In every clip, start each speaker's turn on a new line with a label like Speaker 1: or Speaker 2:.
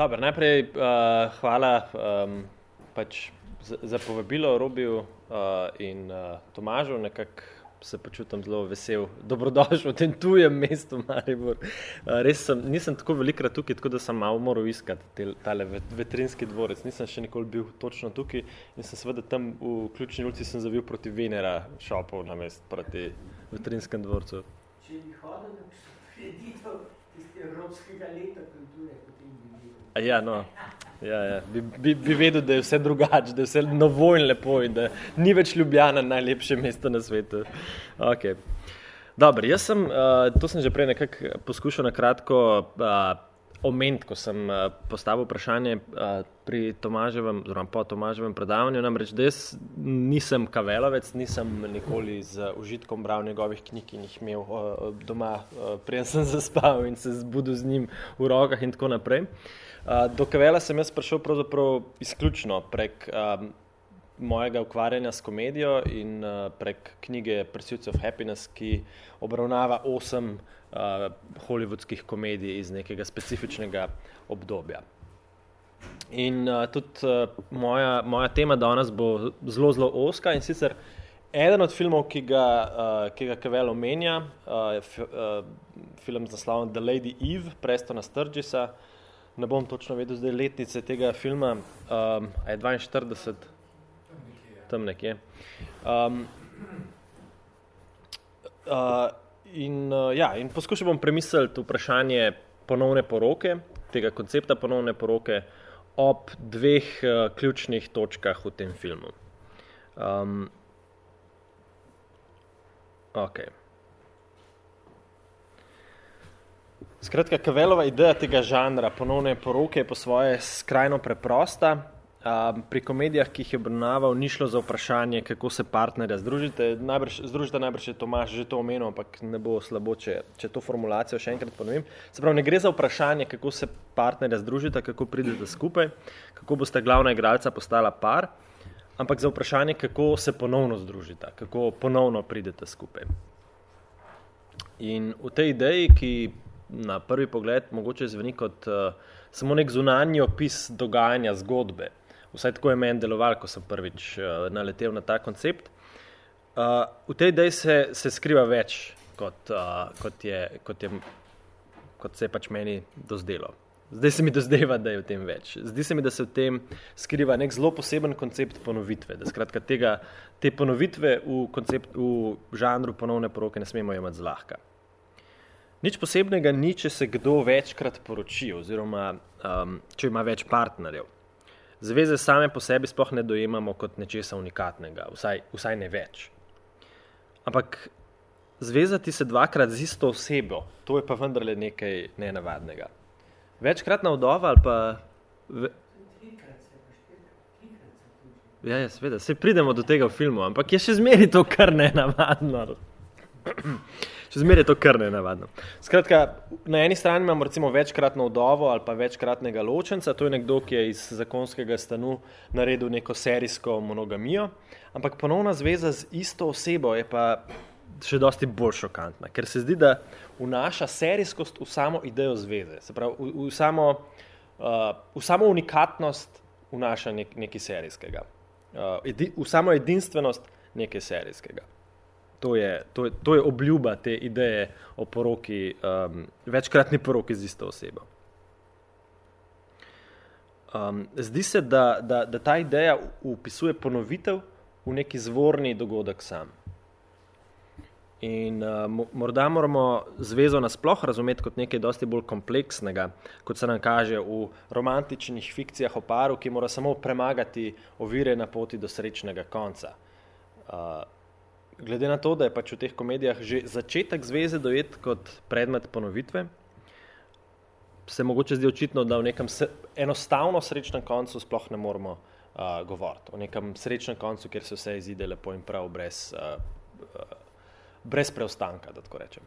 Speaker 1: Dobar, najprej uh, hvala um, pač za, za povabilo Robiju uh, in uh, Tomažu. Nekako se počutim zelo vesel, dobrodošel v tem tujem mestu, Maribor. Uh, res sem, nisem tako velikrat tukaj, tako da sem malo moral iskati tale veterinski dvorec. Nisem še nikoli bil točno tukaj in sem seveda tam v ključni ulici zavil proti Venera šopov na mest proti veterinskem dvorcu.
Speaker 2: Če bi hodil na preditev evropskega leta kulture.
Speaker 1: Ja, no. Ja, ja. Bi, bi, bi vedel, da je vse drugače, da je vse novo in lepo in da ni več Ljubljana najlepše mesto na svetu. Okay. Dobro, jaz sem, uh, to sem že prej nekako poskušal na kratko uh, omeniti, ko sem uh, postavil vprašanje uh, pri Tomaževem, oziroma po Tomaževem predavanju, namreč, da jaz nisem kavelovec, nisem nikoli z užitkom bral njegovih knjig in jih imel uh, doma, uh, preden sem zaspal in se zbudil z njim v rokah in tako naprej. Uh, do Kavela sem jaz prišel izključno prek um, mojega ukvarjanja s komedijo in uh, prek knjige Pursuits of Happiness, ki obravnava osem uh, hollywoodskih komedij iz nekega specifičnega obdobja. In uh, tudi uh, moja, moja tema danes bo zelo, zelo oska in sicer eden od filmov, ki ga, uh, ki ga Kavel omenja, uh, f, uh, film z naslovom The Lady Eve, Prestona Sturgisa, uh, ne bom točno vedel zdaj letnice tega filma, um, je 42, tam nekje. Um, uh, in, uh, ja, in poskušal bom premisliti vprašanje ponovne poroke, tega koncepta ponovne poroke, ob dveh uh, ključnih točkah v tem filmu. Um, okay. Skratka, Kavelova ideja tega žanra, ponovne poroke, je po svoje skrajno preprosta. Um, pri komedijah, ki jih je obravnaval, ni šlo za vprašanje, kako se partnerja združite. Najbrž, združite najbrž je Tomaš že to omenil, ampak ne bo slabo, če, če to formulacijo še enkrat ponovim. Se pravi, ne gre za vprašanje, kako se partnerja združite, kako pridete skupaj, kako boste glavna igralca postala par, ampak za vprašanje, kako se ponovno združite, kako ponovno pridete skupaj. In v tej ideji, ki na prvi pogled mogoče zveni kot uh, samo nek zunanji opis dogajanja zgodbe. Vsaj tako je meni deloval, ko sem prvič uh, naletel na ta koncept. Uh, v tej ideji se, se skriva več, kot, uh, kot, je, kot, je, kot se je pač meni dozdelo. Zdaj se mi dozdeva, da je v tem več. Zdi se mi, da se v tem skriva nek zelo poseben koncept ponovitve. Da skratka tega, te ponovitve v, koncept, v žanru ponovne poroke ne smemo imeti zlahka. Nič posebnega ni, če se kdo večkrat poroči, oziroma um, če ima več partnerjev. Zveze same po sebi sploh ne dojemamo kot nečesa unikatnega, vsaj, vsaj ne več. Ampak zvezati se dvakrat z isto osebo, to je pa vendarle nekaj nenavadnega. Večkratna vdova ali pa. Ve... Ja, ja, seveda, se pridemo do tega v filmu, ampak je še zmeri to kar nenavadno še zmeraj to kar ne navadno. Skratka, na eni strani imamo recimo večkratno vdovo ali pa večkratnega ločenca, to je nekdo, ki je iz zakonskega stanu naredil neko serijsko monogamijo, ampak ponovna zveza z isto osebo je pa še dosti bolj šokantna, ker se zdi, da vnaša serijskost v samo idejo zveze, se pravi v, v, samo, uh, v samo unikatnost vnaša nek, nekaj serijskega, uh, edi, v samo edinstvenost nekaj serijskega. To je, to, je, to je obljuba te ideje o poroki, um, večkratni poroki z isto osebo. Um, zdi se, da, da, da ta ideja upisuje ponovitev v neki zvorni dogodek sam. In uh, morda moramo zvezo nasploh razumeti kot nekaj dosti bolj kompleksnega, kot se nam kaže v romantičnih fikcijah o paru, ki mora samo premagati ovire na poti do srečnega konca. Uh, glede na to, da je pač v teh komedijah že začetek zveze dojet kot predmet ponovitve, se mogoče zdi očitno, da v nekem enostavno srečnem koncu sploh ne moramo uh, govoriti. O nekem srečnem koncu, kjer se vse izide lepo in prav, brez, uh, uh, brez preostanka, da tako rečem.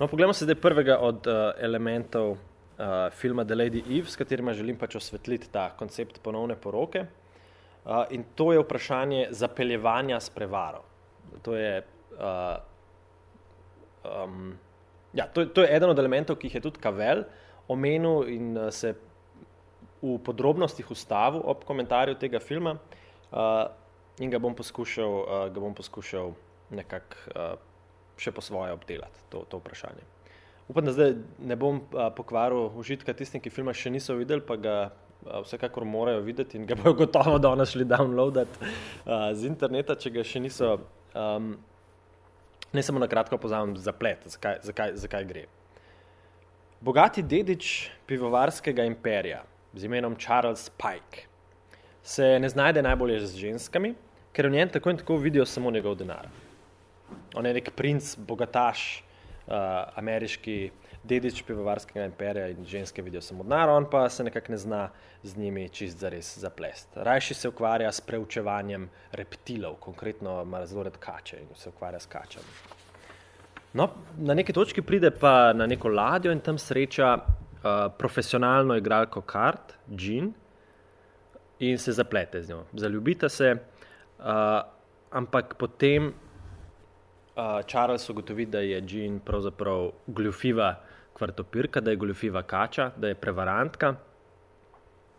Speaker 1: No, poglejmo se zdaj prvega od uh, elementov uh, filma The Lady Eve, s katerima želim pač osvetliti ta koncept ponovne poroke in to je vprašanje zapeljevanja s prevaro. To je, uh, um, ja, to, to je eden od elementov, ki jih je tudi Kavel omenil in uh, se v podrobnostih ustavil ob komentarju tega filma uh, in ga bom poskušal, uh, ga bom poskušal nekako uh, še po svoje obdelati, to, to vprašanje. Upam, da zdaj ne bom uh, pokvaril užitka tistim, ki filma še niso videli, pa ga uh, vsekakor morajo videti in ga bojo gotovo danes šli downloadati uh, z interneta, če ga še niso. Um, ne samo na kratko pozamem zaplet, zakaj, zakaj, zakaj gre. Bogati dedič pivovarskega imperija z imenom Charles Pike se ne znajde najbolje z ženskami, ker v njem tako in tako vidijo samo njegov denar. On je nek princ, bogataš, uh, ameriški dedič pivovarskega imperija in ženske vidijo samo denar, on pa se nekako ne zna z njimi čist zares zaplest. Rajši se ukvarja s preučevanjem reptilov, konkretno ima zelo red kače in se ukvarja s kačami. No, na neki točki pride pa na neko ladjo in tam sreča uh, profesionalno igralko kart, Jean, in se zaplete z njo. Zaljubita se, uh, ampak potem uh, Charles ugotovi, da je Jean pravzaprav gljufiva kvartopirka, da je gljufiva kača, da je prevarantka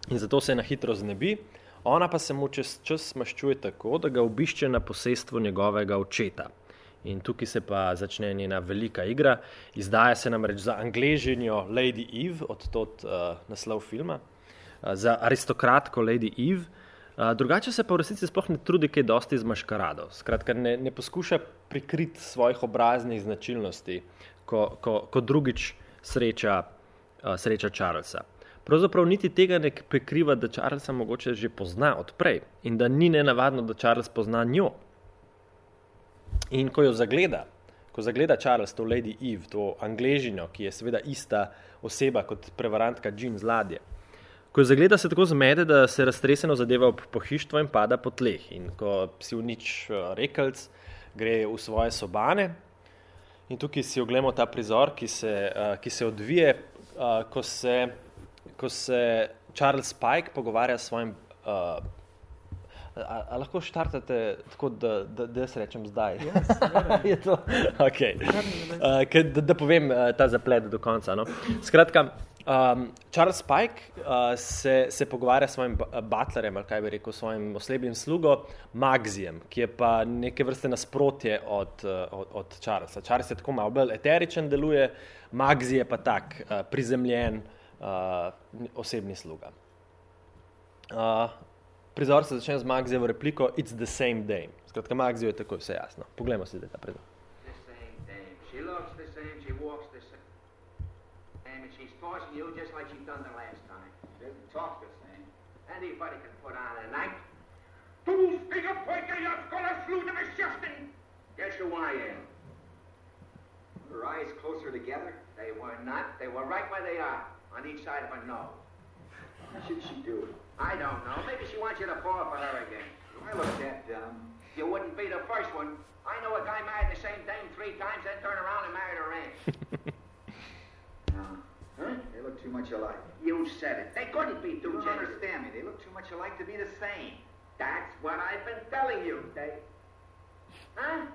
Speaker 1: in zato se na hitro znebi. Ona pa se mu čez čas maščuje tako, da ga obišče na posestvu njegovega očeta. In tukaj se pa začne njena velika igra. Izdaja se namreč za angležinjo Lady Eve, od tod uh, naslov filma, uh, za aristokratko Lady Eve. Uh, drugače se pa v resnici sploh ne trudi kaj dosti z maškarado. Skratka, ne, ne poskuša prikriti svojih obraznih značilnosti, ko, ko, ko drugič sreča, uh, sreča Charlesa. Pravzaprav niti tega ne prikriva, da Charlesa mogoče že pozna odprej in da ni nenavadno, da Charles pozna njo. In ko jo zagleda, ko zagleda Charles, to Lady Eve, to angležino, ki je seveda ista oseba kot prevarantka Jean z ladje, ko jo zagleda, se tako zmede, da se raztreseno zadeva ob pohištvo in pada po tleh. In ko si v nič rekelc, gre v svoje sobane. In tukaj si oglemo ta prizor, ki se, uh, ki se odvije, uh, ko, se, ko se Charles Pike pogovarja s svojim uh, A, a lahko štartate tako, da, da, da jaz rečem zdaj?
Speaker 3: Yes,
Speaker 1: je to? Okay. Uh, da, da povem uh, ta zaplet do konca. No? Skratka, um, Charles Pike uh, se, se pogovarja s svojim butlerjem, ali kaj bi rekel, svojim osebnim slugo, Magzijem, ki je pa neke vrste nasprotje od, od, od Charlesa. Charles je tako malo bolj eteričen, deluje, Magzi je pa tak uh, prizemljen uh, osebni sluga. Uh, prizor se začne z Magzijevo repliko It's the same day. Skratka, Magzijo je tako vse jasno. Poglejmo si zdaj ta prizor.
Speaker 4: Anybody can put on a night.
Speaker 5: Du stikker pojke, jeg skal slutte med kjeften!
Speaker 4: Guess who I am?
Speaker 6: Her eyes closer together.
Speaker 4: They were not. They were right where they are, on each side of her nose.
Speaker 6: How should she do it?
Speaker 4: I don't know. Maybe she wants you to fall for her again.
Speaker 6: Do I look that dumb?
Speaker 4: You wouldn't be the first one. I know a guy married the same dame three times, then turned around and married her aunt.
Speaker 6: No. Huh? They look too much alike.
Speaker 4: you said it. They couldn't be
Speaker 6: You
Speaker 4: two
Speaker 6: don't
Speaker 4: genders.
Speaker 6: understand me. They look too much alike to be the same.
Speaker 4: That's what I've been telling you, Dave. Huh?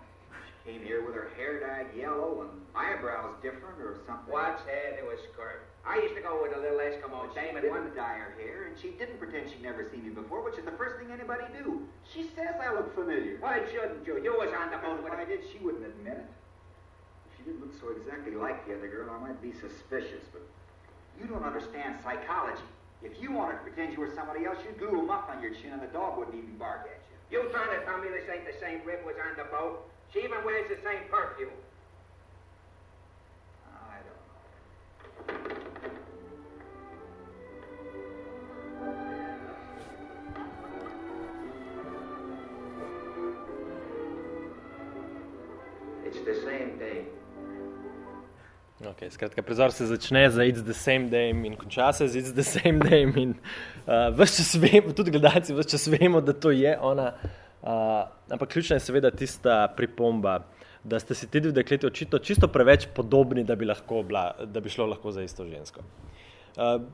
Speaker 6: She came here with her hair dyed yellow and eyebrows different or something.
Speaker 4: Watch hair It was skirt? I used to go with a little Eskimo dame and one.
Speaker 6: dye here, and she didn't pretend she'd never seen me before, which is the first thing anybody do. She says I look familiar.
Speaker 4: Why shouldn't you? You was on the boat
Speaker 6: if
Speaker 4: with
Speaker 6: I did, she wouldn't admit it. If she didn't look so exactly like the other girl, I might be suspicious, but you don't understand psychology. If you wanted to pretend you were somebody else, you'd glue a muff on your chin and the dog wouldn't even bark at you.
Speaker 4: You trying to tell me this ain't the same rib was on the boat? She even wears the same perfume.
Speaker 1: Okay, skratka, prizor se začne z It's the same day in konča se z It's the same day. In, uh, ves čas vemo, tudi gledalci, ves čas vemo, da to je ona. Uh, ampak ključna je seveda tista pripomba, da ste si ti dve dekleti očitno čisto preveč podobni, da bi, lahko bila, da bi šlo lahko za isto žensko. Uh,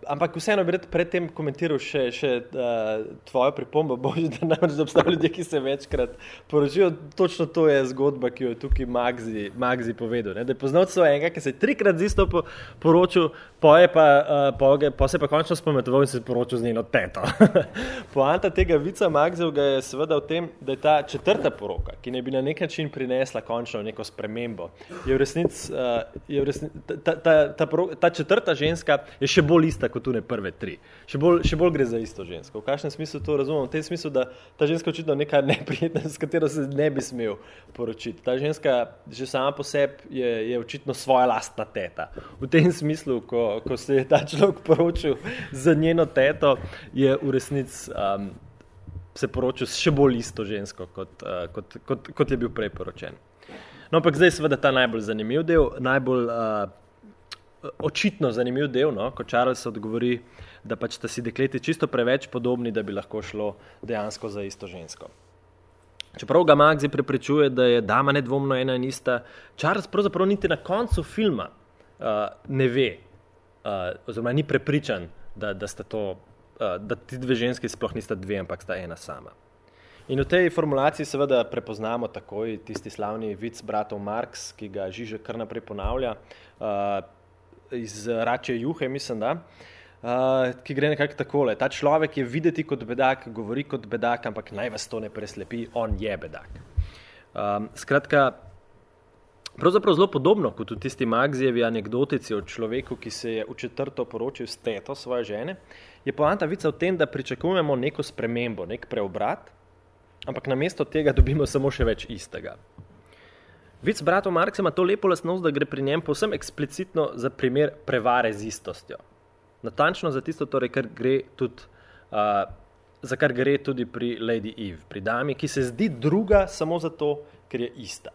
Speaker 1: ampak vseeno bi rad predtem komentiral še, še uh, tvojo pripombo, boži, da namreč obstajajo ljudje, ki se večkrat poročijo. Točno to je zgodba, ki jo je tukaj Magzi, Magzi povedal. Ne? Da je poznal svojega, ki se je trikrat z isto po, poročil, pa, pa, uh, pa, pa se je pa končno spometoval in se je poročil z njeno teto. Poanta tega vica Magzevga je seveda v tem, da je ta četrta poroka, ki ne bi na nek način prinesla končno neko spremembo, je v resnici, uh, je v resnici ta, ta, ta, ta, ta četrta ženska je še bolj ista kot tune prve tri. Še bolj, še bolj gre za isto žensko. V kakšnem smislu to razumem? V tem smislu, da ta ženska očitno nekaj neprijetna, s katero se ne bi smel poročiti. Ta ženska že sama po sebi je, je očitno svoja lastna teta. V tem smislu, ko, ko se je ta človek poročil za njeno teto, je v resnici um, se poročil s še bolj isto žensko, kot, uh, kot, kot, kot je bil prej poročen. No, ampak zdaj je seveda ta najbolj zanimiv del, najbolj uh, očitno zanimiv del, no, ko Charles odgovori, da pač sta si dekleti čisto preveč podobni, da bi lahko šlo dejansko za isto žensko. Čeprav ga Magzi preprečuje, da je dama nedvomno ena in ista, Charles pravzaprav niti na koncu filma uh, ne ve, uh, oziroma ni prepričan, da, da, to, uh, da ti dve ženski sploh nista dve, ampak sta ena sama. In v tej formulaciji seveda prepoznamo takoj tisti slavni vic bratov Marx, ki ga Žiže kar naprej ponavlja. Uh, iz Rače Juhe, mislim, da, uh, ki gre nekako takole. Ta človek je videti kot bedak, govori kot bedak, ampak naj vas to ne preslepi, on je bedak. Um, skratka, pravzaprav zelo podobno kot v tisti Magzijevi anekdotici o človeku, ki se je v četrto poročil s teto svoje žene, je poanta vica v tem, da pričakujemo neko spremembo, nek preobrat, ampak namesto tega dobimo samo še več istega. Vic bratov Marksa ima to lepo lasnost, da gre pri njem povsem eksplicitno za primer prevare z istostjo. Natančno za tisto, torej, kar tudi, uh, za kar gre tudi pri Lady Eve, pri dami, ki se zdi druga samo zato, ker je ista.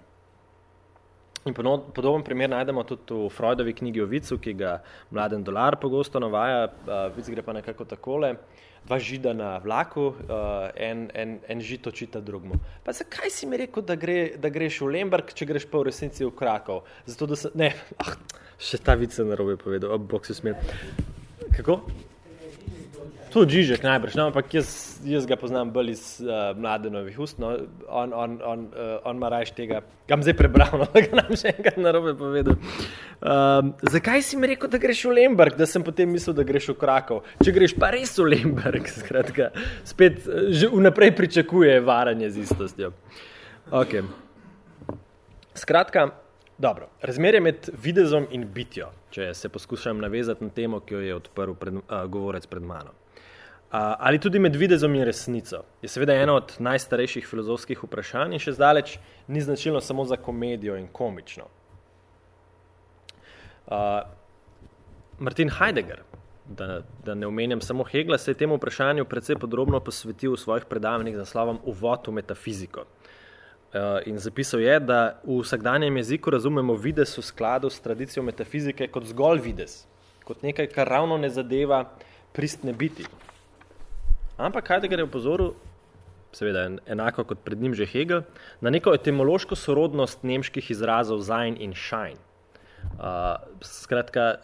Speaker 1: In podoben primer najdemo tudi v Freudovi knjigi o Vicu, ki ga mladen dolar pogosto navaja. Vic gre pa nekako takole. Dva žida na vlaku, en, en, en žid očita drugmu. Pa zakaj si mi rekel, da, gre, da greš v Lemberg, če greš pa v resnici v Krakov? Zato, da se, ne, ah, še ta vice na robe povedal, ob bok se smel. Kako? To je Žižek najbrž, no, ampak jaz, jaz ga poznam bolj iz uh, mladenovih ust. No. On, on, on, uh, on ima raje tega, kam zdaj prebral, no, da ga nam še enkrat na robe povedal. Um, zakaj si mi rekel, da greš v Lemberg, da sem potem mislil, da greš v Krakov? Če greš pa res v Lemberg, skratka, spet že vnaprej pričakuje varanje z istostjo. Okay. Skratka, dobro, razmerje med videzom in bitjo, če se poskušam navezati na temo, ki jo je odprl pred, uh, govorec pred mano ali tudi med videzom in resnico, je seveda eno od najstarejših filozofskih vprašanj in še zdaleč ni značilno samo za komedijo in komično. Uh, Martin Heidegger, da, da ne omenjam samo Hegla, se je temu vprašanju precej podrobno posvetil v svojih predavanjih z naslovom Uvod v metafiziko. Uh, in zapisal je, da v vsakdanjem jeziku razumemo videz v skladu s tradicijo metafizike kot zgolj videz, kot nekaj, kar ravno ne zadeva pristne biti, Ampak Heidegger je upozoril, seveda enako kot pred njim že Hegel, na neko etimološko sorodnost nemških izrazov sein in schein. Uh, skratka,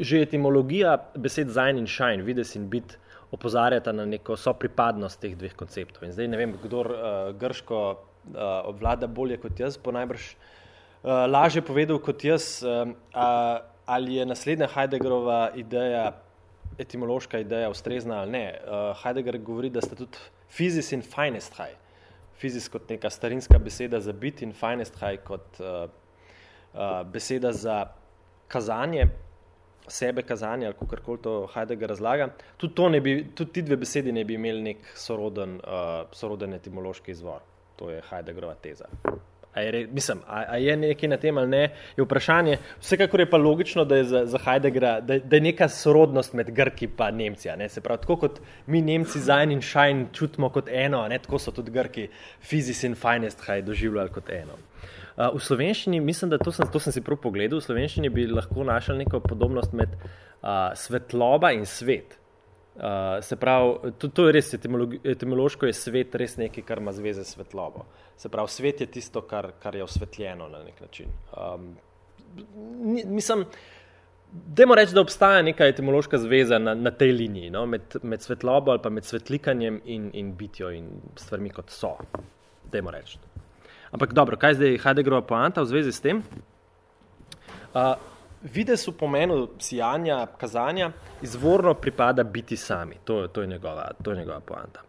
Speaker 1: že etimologija besed sein in schein, vides in bit, opozarjata na neko sopripadnost teh dveh konceptov. In zdaj ne vem, kdo uh, grško uh, obvlada bolje kot jaz, bo najbrž uh, lažje povedal kot jaz, uh, uh, ali je naslednja Heideggerova ideja etimološka ideja ustrezna ali ne. Uh, Heidegger govori, da sta tudi fizis in finest high. Fizis kot neka starinska beseda za bit in finest high kot uh, uh, beseda za kazanje, sebe kazanje ali kakorkoli to Heidegger razlaga. Tudi, to ne bi, tudi ti dve besedi ne bi imeli nek soroden, uh, soroden etimološki izvor. To je Heideggerova teza. A je, mislim, a, a je nekaj na tem ali ne, je vprašanje. Vsekakor je pa logično, da je za, za Heideggera, da, da je neka sorodnost med Grki in Nemci. Se pravi, tako kot mi Nemci Zain in Shine čutimo kot eno, ne, tako so tudi Grki Physis in Finest High doživljali kot eno. Uh, v slovenščini, mislim, da to sem, to sem si prav pogledal, v slovenščini bi lahko našel neko podobnost med uh, svetloba in svet. Uh, se pravi, to, to je res etimološko, je svet res nekaj, kar ima zveze s svetlobo. Se pravi, svet je tisto, kar, kar je osvetljeno na nek način. Um, mislim, Dajmo reči, da obstaja neka etimološka zveza na, na tej liniji, no? med, med svetlobo ali pa med svetlikanjem in, in bitjo in stvarmi kot so. Dajmo reči. Ampak dobro, kaj zdaj Heideggerova poanta v zvezi s tem? Uh, Vides v pomenu sijanja, kazanja, izvorno pripada biti sami. To, to, je, njegova, to je njegova poanta.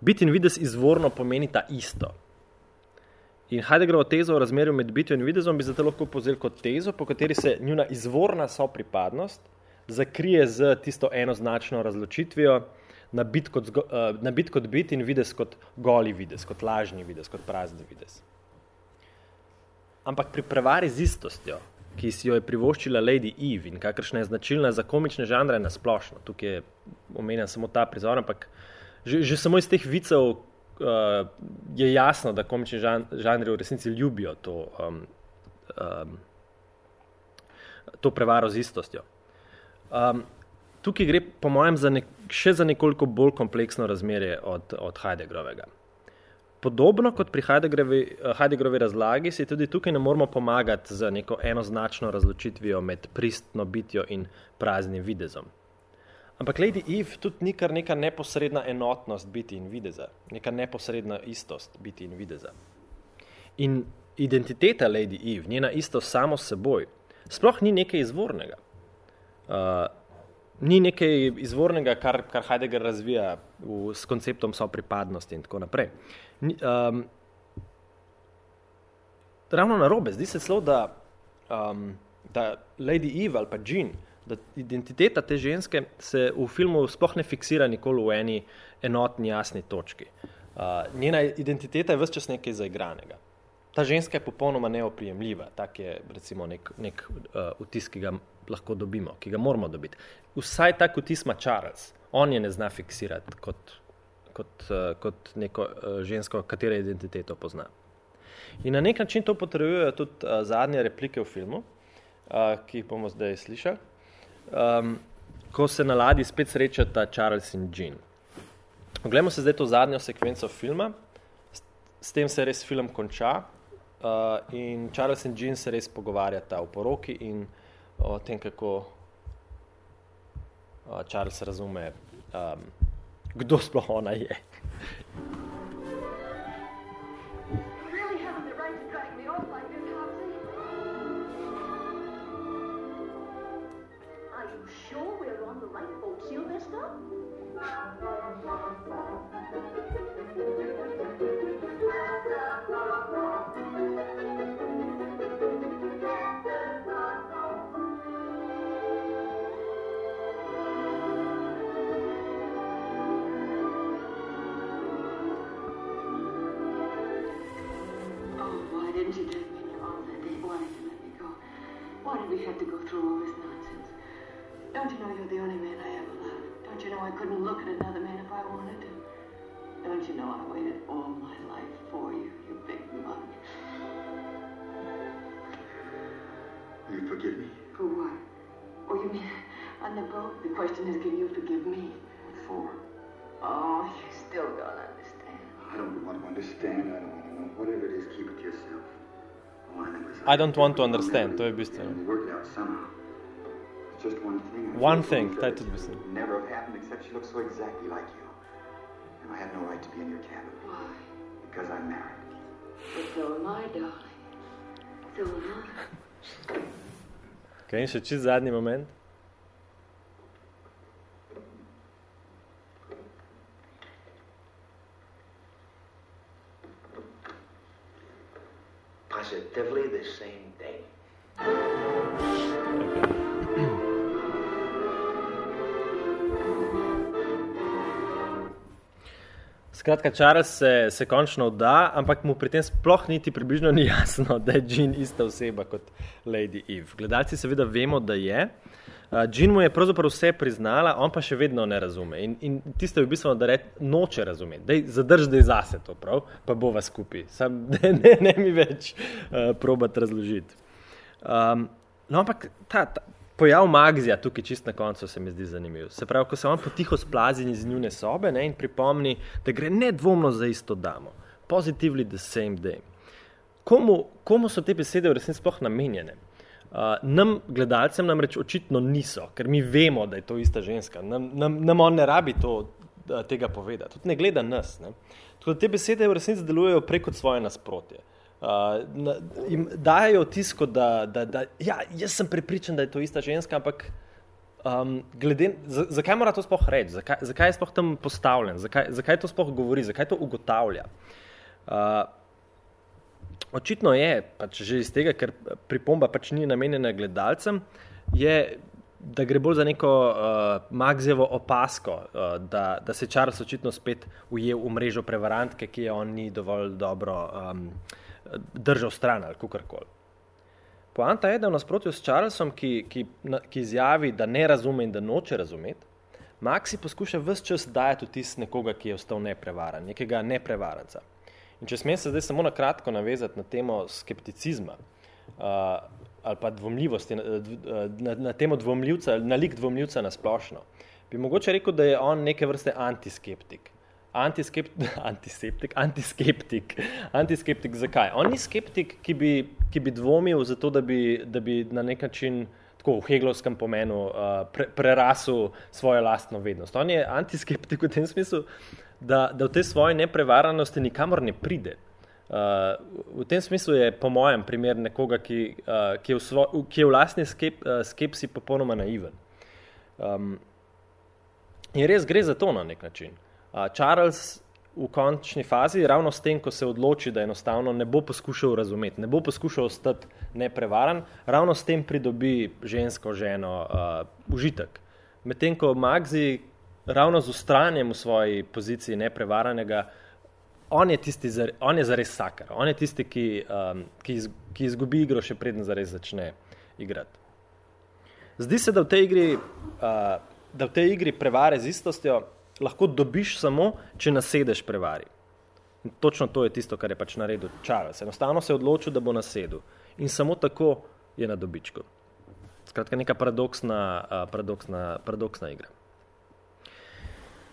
Speaker 1: Biti in vides izvorno pomenita isto. In Heideggerovo tezo o razmerju med bitjo in videzom bi zato lahko povzel kot tezo, po kateri se njuna izvorna sopripadnost zakrije z tisto enoznačno razločitvijo na bit kot, uh, na bit, kot bit in vides kot goli vides, kot lažni vides, kot prazni vides. Ampak pri prevari z istostjo, ki si jo je privoščila Lady Eve in kakršna je značilna za komične žanre na splošno. Tukaj je omenjen samo ta prizor, ampak že, že samo iz teh vicev uh, je jasno, da komični žan, žanri v resnici ljubijo to, um, um, to prevaro z istostjo. Um, tukaj gre, po mojem, za nek, še za nekoliko bolj kompleksno razmerje od, od Heideggerovega. Podobno kot pri Heideggerovi razlagi, si tudi tukaj ne moramo pomagati z neko enoznačno razločitvijo med pristno bitjo in praznim videzom. Ampak Lady Eve tudi ni kar neka neposredna enotnost biti in videza, neka neposredna istost biti in videza. In identiteta Lady Eve, njena istost samo s seboj, sploh ni nekaj izvornega. Uh, ni nekaj izvornega, kar, kar Heidegger razvija v, s konceptom sopripadnosti in tako naprej. Um, ravno na robe, zdi se celo, da, um, da Lady Eve ali pa Jean, da identiteta te ženske se v filmu sploh ne fiksira nikoli v eni enotni, jasni točki. Uh, njena identiteta je vse čas nekaj zaigranega. Ta ženska je popolnoma neoprijemljiva, tak je recimo nek, nek uh, vtis, ki ga lahko dobimo, ki ga moramo dobiti. Vsaj tak vtis ima Charles, on je ne zna fiksirati kot, kot, uh, kot neko uh, žensko, katere identiteto pozna. In na nek način to potrebujejo tudi uh, zadnje replike v filmu, uh, ki jih bomo zdaj slišali, um, ko se na ladji spet srečata Charles in Jean. Oglejmo se zdaj to zadnjo sekvenco filma, s tem se res film konča, Uh, in Charles in Jean se res pogovarjata o poroki in o tem, kako uh, Charles razume, um, kdo sploh ona je.
Speaker 2: to go through all this nonsense. Don't you know you're the only man I ever loved? Don't you know I couldn't look at another man if I wanted to? Don't you know I waited all my life for you, you big mug?
Speaker 6: You forgive me?
Speaker 2: For what? Oh, you mean on the boat? The
Speaker 3: question is, can you forgive me? For? Oh, you still don't understand.
Speaker 6: I don't want to understand. I don't want to know. Whatever it is, keep it to yourself.
Speaker 1: I don't want to understand. To je bistveno. One thing, taj je tudi bistveno.
Speaker 6: Never have happened except she looks so exactly like you. And I have no right to be in your cabin.
Speaker 3: Why?
Speaker 6: Because I'm married.
Speaker 3: But so am I, darling. So am I.
Speaker 1: Okay, in še čist zadnji moment.
Speaker 7: Positively the same day.
Speaker 1: Skratka, Charles se, se končno vda, ampak mu pri tem sploh niti približno ni jasno, da je Jean ista oseba kot Lady Eve. Gledalci seveda vemo, da je. Uh, Jean mu je pravzaprav vse priznala, on pa še vedno ne razume. In, in tiste je v bistvu, da reče, noče razumeti. Dej, zadrž zdaj zase to, prav, pa bova skupaj. Sam ne, ne, ne mi več uh, probati razložiti. Um, no, ampak ta, ta pojav Magzija tukaj čist na koncu se mi zdi zanimiv. Se pravi, ko se on potiho splazi iz njune sobe ne, in pripomni, da gre nedvomno za isto damo. Positively the same day. Komu, komu so te besede v resnici sploh namenjene? Uh, nam, gledalcem, namreč očitno niso, ker mi vemo, da je to ista ženska. Nam, nam, nam on ne rabi to, uh, tega povedati, tudi ne gleda nas. Ne? Tako da te besede v resnici delujejo preko svoje nasprotje. Uh, na, jim dajo tisko, da, da, da ja, jaz sem prepričan, da je to ista ženska, ampak um, glede, z, zakaj mora to sploh reči, zakaj, zakaj je sploh tam postavljen, zakaj, zakaj to sploh govori, zakaj to ugotavlja. Uh, očitno je, pač že iz tega, ker pripomba pač ni namenjena gledalcem, je, da gre bolj za neko uh, Magzevo opasko, uh, da, da se Charles očitno spet ujel v mrežo prevarantke, ki je on ni dovolj dobro um, držal stran ali kakorkoli. Poanta je, da v nasprotju s Charlesom, ki, ki, ki izjavi, da ne razume in da noče razumeti, Maxi poskuša vse čas dajati vtis nekoga, ki je ostal neprevaran, nekega neprevaranca. In če smem se zdaj samo na kratko navezati na temo skepticizma uh, ali pa dvomljivosti, na, na, na temo dvomljivca, na lik dvomljivca na splošno, bi mogoče rekel, da je on neke vrste antiskeptik antiseptik, antiskeptik. Antiskeptik zakaj? On ni skeptik, ki bi, ki bi dvomil zato, da bi, da bi na nek način tako v heglovskem pomenu uh, pre, prerasil svojo lastno vednost. On je antiskeptik v tem smislu, da, da v tej svoji neprevaranosti nikamor ne pride. Uh, v tem smislu je po mojem primer nekoga, ki, uh, ki, je, v svo, ki je v lastni skep, uh, skepsi popolnoma naiven. Um, in res gre za to na nek način. Charles v končni fazi, ravno s tem, ko se odloči, da enostavno ne bo poskušal razumeti, ne bo poskušal ostati neprevaran, ravno s tem pridobi žensko ženo uh, užitek. Medtem ko Magzi ravno z ustranjem v svoji poziciji neprevaranega, on je tisti, on je zares sakar, on je tisti, ki, um, ki, iz, ki izgubi igro, še preden zares začne igrati. Zdi se, da v tej igri, uh, da v tej igri prevare z istostjo lahko dobiš samo, če nasedeš prevari. In točno to je tisto, kar je pač naredil Charles. Enostavno se je odločil, da bo nasedel. In samo tako je na dobičku. Skratka, neka paradoksna, uh, paradoksna, paradoksna igra.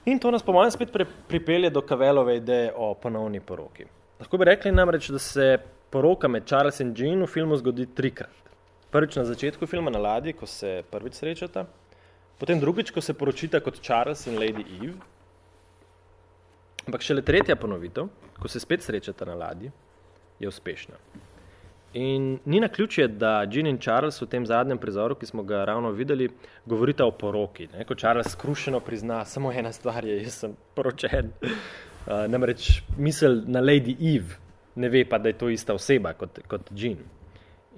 Speaker 1: In to nas po mojem spet pri, pripelje do Kavelove ideje o ponovni poroki. Lahko bi rekli namreč, da se poroka med Charles in Jean v filmu zgodi trikrat. Prvič na začetku filma na ladji, ko se prvič srečata, Potem drugič, ko se poročita kot Charles in Lady Eve. Ampak šele tretja ponovitev, ko se spet srečata na ladji, je uspešna. In ni na ključje, da Jean in Charles v tem zadnjem prizoru, ki smo ga ravno videli, govorita o poroki. Ne? Ko Charles skrušeno prizna, samo ena stvar je, jaz sem poročen. Uh, namreč misel na Lady Eve, ne ve pa, da je to ista oseba kot, kot Jean.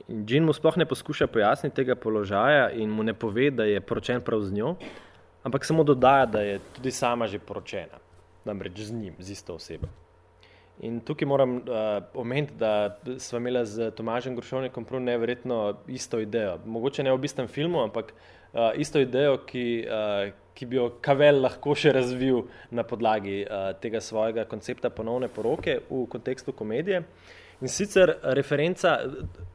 Speaker 1: In Jean mu sploh ne poskuša pojasniti tega položaja in mu ne pove, da je poročen prav z njo, ampak samo dodaja, da je tudi sama že poročena, namreč z njim, z isto osebo. In tukaj moram uh, omeniti, da smo imeli z Tomažem Grošovnikom prav neverjetno isto idejo. Mogoče ne v istem filmu, ampak uh, isto idejo, ki, uh, ki bi jo Kavel lahko še razvil na podlagi uh, tega svojega koncepta ponovne poroke v kontekstu komedije. In sicer referenca,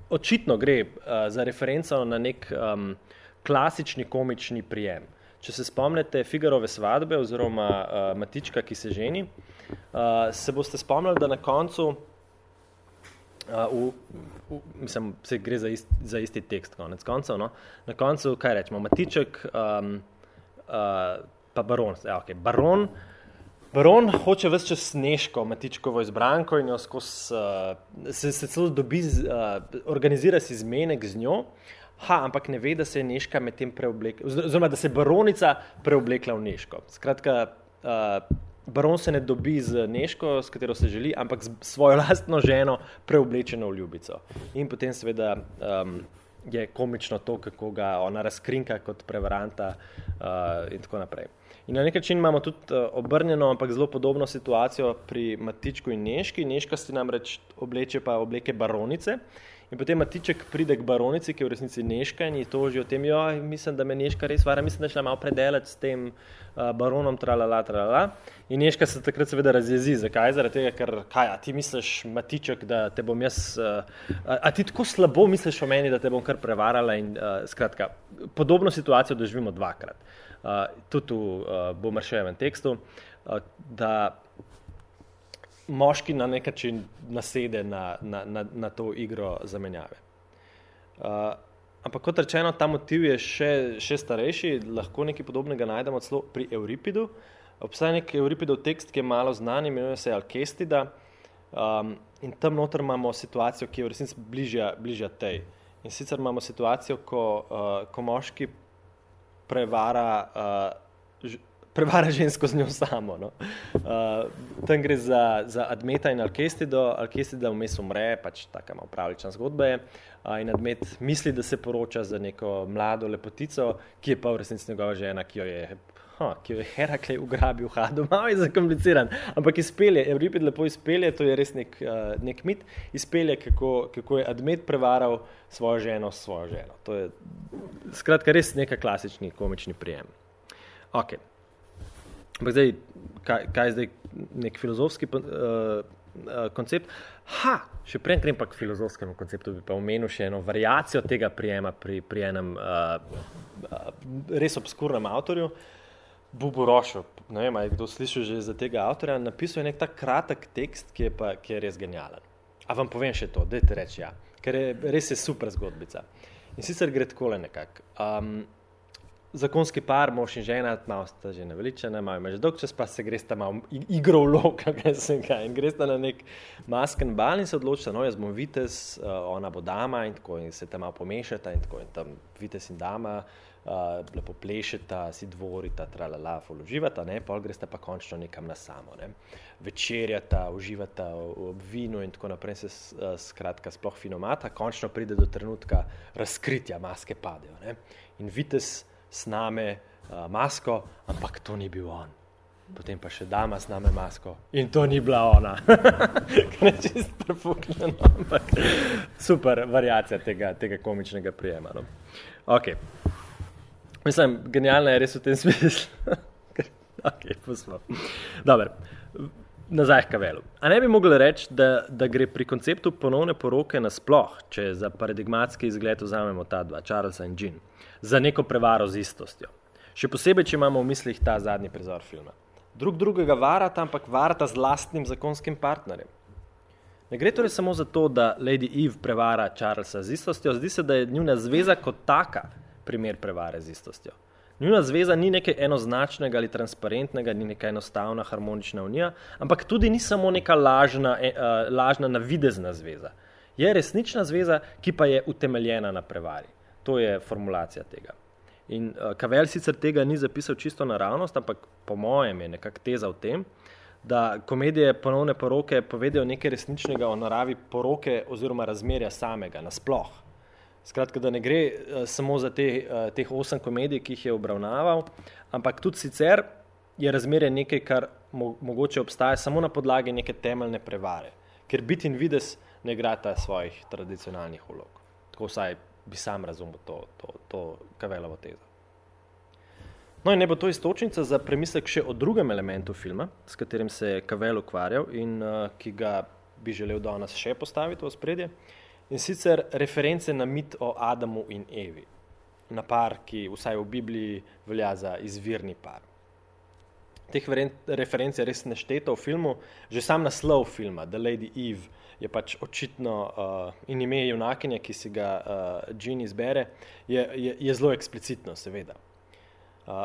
Speaker 1: očitno gre uh, za referenco na nek um, klasični komični prijem. Če se spomnite Figarove svadbe oziroma uh, Matička, ki se ženi, uh, se boste spomnili, da na koncu, uh, v, v, mislim, se gre za, ist, za isti tekst, konec koncev, no? na koncu, kaj rečemo, Matiček um, uh, pa baron, ja, okay, baron, Baron hoče vse čas sneško, matičkovo izbranko in jo skozi, uh, se, se celo dobi, uh, organizira si zmenek z njo, ha, ampak ne ve, da se je neška med tem preoblekla, oziroma da se je baronica preoblekla v neško. Skratka, uh, baron se ne dobi z neško, s katero se želi, ampak s svojo lastno ženo preoblečeno v ljubico. In potem seveda um, je komično to, kako ga ona razkrinka kot prevaranta uh, in tako naprej. In na nek način imamo tudi uh, obrnjeno, ampak zelo podobno situacijo pri Matičku in Neški. Neška si namreč obleče pa obleke baronice. In potem Matiček pride k baronici, ki je v resnici Neška in ji toži o tem, jo, mislim, da me Neška res vara, mislim, da je šla malo predelati s tem baronom, tralala, tralala. In Neška se takrat seveda razjezi. Zakaj? Zaradi tega, ker, kaj, a ti misliš, Matiček, da te bom jaz, a, a ti tako slabo misliš o meni, da te bom kar prevarala in uh, skratka, podobno situacijo doživimo dvakrat uh, tudi v uh, Bomarševem tekstu, uh, da moški na nek način nasede na, na, na, na to igro zamenjave. Uh, ampak kot rečeno, ta motiv je še, še starejši, lahko nekaj podobnega najdemo celo pri Euripidu. Obstaja nek Euripidov tekst, ki je malo znan, imenuje se Alkestida. Um, in tam noter imamo situacijo, ki je v resnici bližja, bližja tej. In sicer imamo situacijo, ko, uh, ko moški prevara, uh, prevara žensko z njo samo. No. Uh, tam gre za, za Admeta in Alkestido. Alkestida vmes umre, pač taka malo pravlična zgodba je. Uh, in Admet misli, da se poroča za neko mlado lepotico, ki je pa v resnici njegova žena, ki jo je ha, ki jo je Heraklej ugrabil, hado, malo je zakompliciran, ampak izpelje, Euripid lepo izpelje, to je res nek, uh, nek mit, izpelje, kako, kako je Admet prevaral svojo ženo s svojo ženo. To je skratka res neka klasični komični prijem. Ok. Ampak zdaj, kaj, kaj je zdaj nek filozofski uh, uh, koncept? Ha, še prej grem pa k filozofskemu konceptu, bi pa omenil še eno variacijo tega prijema pri, pri enem uh, uh, res obskurnem avtorju. Bubu Rošo, ne vem, ali kdo slišal že za tega avtorja, napisal je nek tak kratek tekst, ki je, pa, ki je res genijalen. A vam povem še to, dajte reči ja, ker je res je super zgodbica. In sicer gre tako nekako. Um, zakonski par, mož in žena, malo sta že naveličena, malo ima že dolg čas, pa se gresta malo igro v lok, kaj se ga, in gresta na nek masken bal in se odločita, no, jaz bom vitez, uh, ona bo dama in tako, in se tam pomešata in tako, in tam vitez in dama, uh, lepo plešeta, si dvorita, tralala, uživata, ne, pol gresta pa končno nekam na samo, ne. Večerjata, uživata ob vinu in tako naprej se uh, skratka sploh finomata, končno pride do trenutka razkritja, maske padejo, ne. In vitez sname uh, masko, ampak to ni bil on. Potem pa še dama sname masko in to ni bila ona. Kar je čist prefuknjeno, ampak super variacija tega, tega komičnega prijema. No. Okay. Mislim, genialna je res v tem smislu. ok, pustimo. Dobro, nazaj k Kavelu. A ne bi mogli reči, da, da gre pri konceptu ponovne poroke nasploh, če za paradigmatski izgled vzamemo ta dva, Charlesa in Jean, za neko prevaro z istostjo. Še posebej, če imamo v mislih ta zadnji prizor filma. Drug drugega varata, ampak varata z lastnim zakonskim partnerjem. Ne gre torej samo za to, da Lady Eve prevara Charlesa z istostjo, zdi se, da je njuna zveza kot taka primer prevare z istostjo. Njuna zveza ni nekaj enoznačnega ali transparentnega, ni neka enostavna harmonična unija, ampak tudi ni samo neka lažna, eh, lažna navidezna zveza. Je resnična zveza, ki pa je utemeljena na prevari. To je formulacija tega. In uh, Kavel sicer tega ni zapisal čisto naravnost, ampak po mojem je nekak teza v tem, da komedije ponovne poroke povedejo nekaj resničnega o naravi poroke oziroma razmerja samega nasploh. Skratka, da ne gre uh, samo za te, uh, teh osem komedij, ki jih je obravnaval, ampak tudi sicer je razmerje nekaj, kar mo mogoče obstaja samo na podlagi neke temeljne prevare, ker biti in vides ne igrata svojih tradicionalnih vlog. Tako vsaj bi sam razumel to, to, to kavelovo tezo. No in ne bo to istočnica za premislek še o drugem elementu filma, s katerim se je Kavel ukvarjal in uh, ki ga bi želel danes še postaviti v spredje. Uh, In sicer reference na mit o Adamu in Evi, na par, ki vsaj v Bibliji velja za izvirni par. Teh referenc je res nešteto v filmu, že sam naslov filma, The Lady Eve, je pač očitno uh, in ime junakinje, ki si ga uh, Jean izbere, je, je, je zelo eksplicitno, seveda.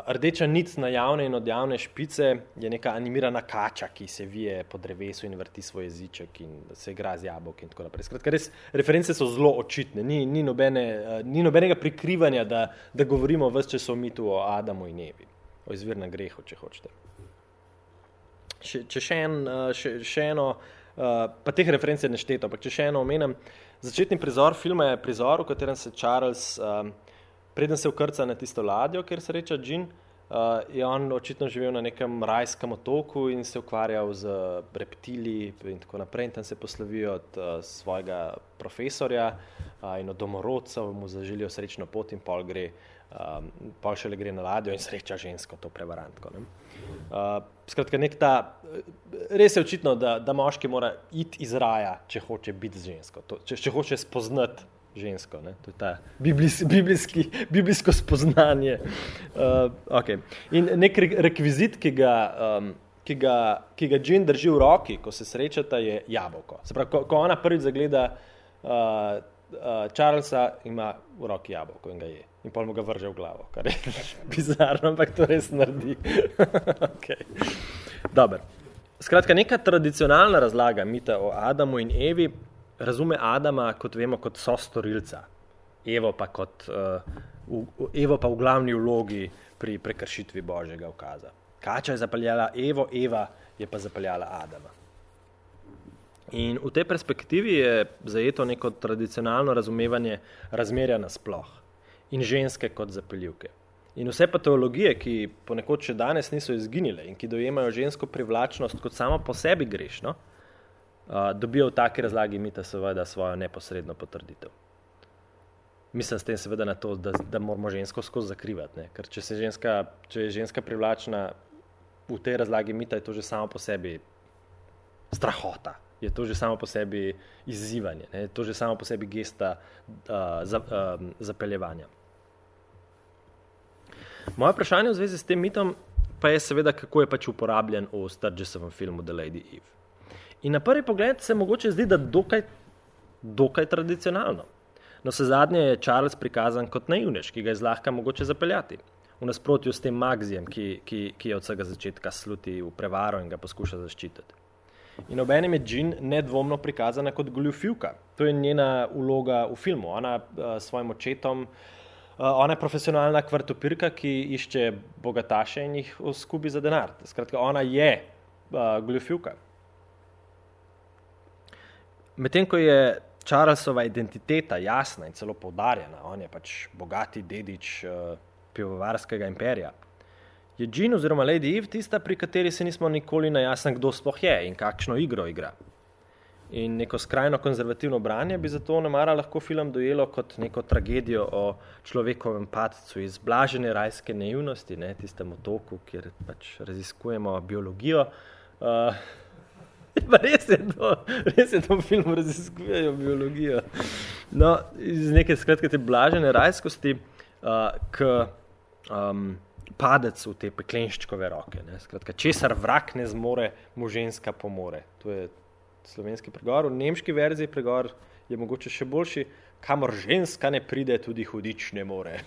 Speaker 1: Rdeča nit na javne in odjavne špice je neka animirana kača, ki se vije po drevesu in vrti svoj jeziček in se igra z jabolk in tako naprej. Skratka, res reference so zelo očitne, ni, ni, nobene, ni nobenega prikrivanja, da, da govorimo vse čas o mitu o Adamu in Evi, o izvirnem grehu, če hočete. Še, če še, en, še, še eno, pa teh referenc je nešteto, ampak če še eno omenem, začetni prizor filma je prizor, v katerem se Charles preden se ukrca na tisto ladjo, kjer sreča Džin, uh, je on očitno živel na nekem rajskem otoku in se ukvarjal z reptili in tako naprej. In tam se poslovijo od uh, svojega profesorja uh, in od domorodcev, mu zaželijo srečno pot in pol gre. Um, pol šele gre na ladjo in sreča žensko, to prevarantko. Ne? Uh, skratka, ta, res je očitno, da, da moški mora iti iz raja, če hoče biti z žensko, to, če, če hoče spoznati žensko. Ne? To je ta biblis, biblijski, biblijsko spoznanje. Uh, okay. In nek rekvizit, ki ga, um, ki ga, ki ga Džin drži v roki, ko se srečata, je jabolko. Se pravi, ko, ko ona prvič zagleda uh, uh, Charlesa ima v roki jabolko in ga je. In pol mu ga vrže v glavo, kar je bizarno, ampak to res naredi. okay. Dobar. Skratka, neka tradicionalna razlaga mita o Adamu in Evi razume Adama, kot vemo, kot sostorilca, Evo pa, kot, uh, v, Evo pa v glavni vlogi pri prekršitvi Božjega ukaza. Kača je zapeljala Evo, Eva je pa zapeljala Adama. In v tej perspektivi je zajeto neko tradicionalno razumevanje razmerja nasploh in ženske kot zapeljivke. In vse patologije, ki ponekod še danes niso izginile in ki dojemajo žensko privlačnost kot samo po sebi grešno, dobijo v taki razlagi mita seveda svojo neposredno potrditev. Mislim s tem seveda na to, da, da moramo žensko skozi zakrivati, ne? ker če, ženska, če je ženska privlačna v tej razlagi mita, je to že samo po sebi strahota. Je to že samo po sebi izzivanje, ne? je to že samo po sebi gesta uh, za, uh, zapeljevanja. Moje vprašanje v zvezi s tem mitom pa je seveda, kako je pač uporabljen v Sturgesovem filmu The Lady Eve. In na prvi pogled se mogoče zdi, da dokaj, dokaj tradicionalno. No, se zadnje je Charles prikazan kot naivnež, ki ga je zlahka mogoče zapeljati. V nasprotju s tem Magzijem, ki, ki, ki je od vsega začetka sluti v prevaro in ga poskuša zaščititi. In obenem je Jean nedvomno prikazana kot goljufivka. To je njena uloga v filmu. Ona uh, svojim očetom uh, ona je profesionalna kvartopirka, ki išče bogataše in jih skubi za denar. Skratka, ona je uh, goljofivka. Medtem ko je Charlesova identiteta jasna in celo poudarjena, on je pač bogati dedič uh, pivovarskega imperija, je Jean oziroma Lady Eve tista, pri kateri se nismo nikoli na jasen, kdo sploh je in kakšno igro igra. In neko skrajno konzervativno branje bi zato namara lahko film dojelo kot neko tragedijo o človekovem padcu iz blažene rajske naivnosti, ne, tistem otoku, kjer pač raziskujemo biologijo. Uh, res je to, res je to film raziskujejo biologijo. No, iz neke skratke te blažene rajskosti, uh, k um, padec v te peklenščkove roke. Skratka, česar vrak ne zmore, mu ženska pomore. To je slovenski pregovor, v nemški verziji pregovor je mogoče še boljši, kamor ženska ne pride, tudi hudič ne more.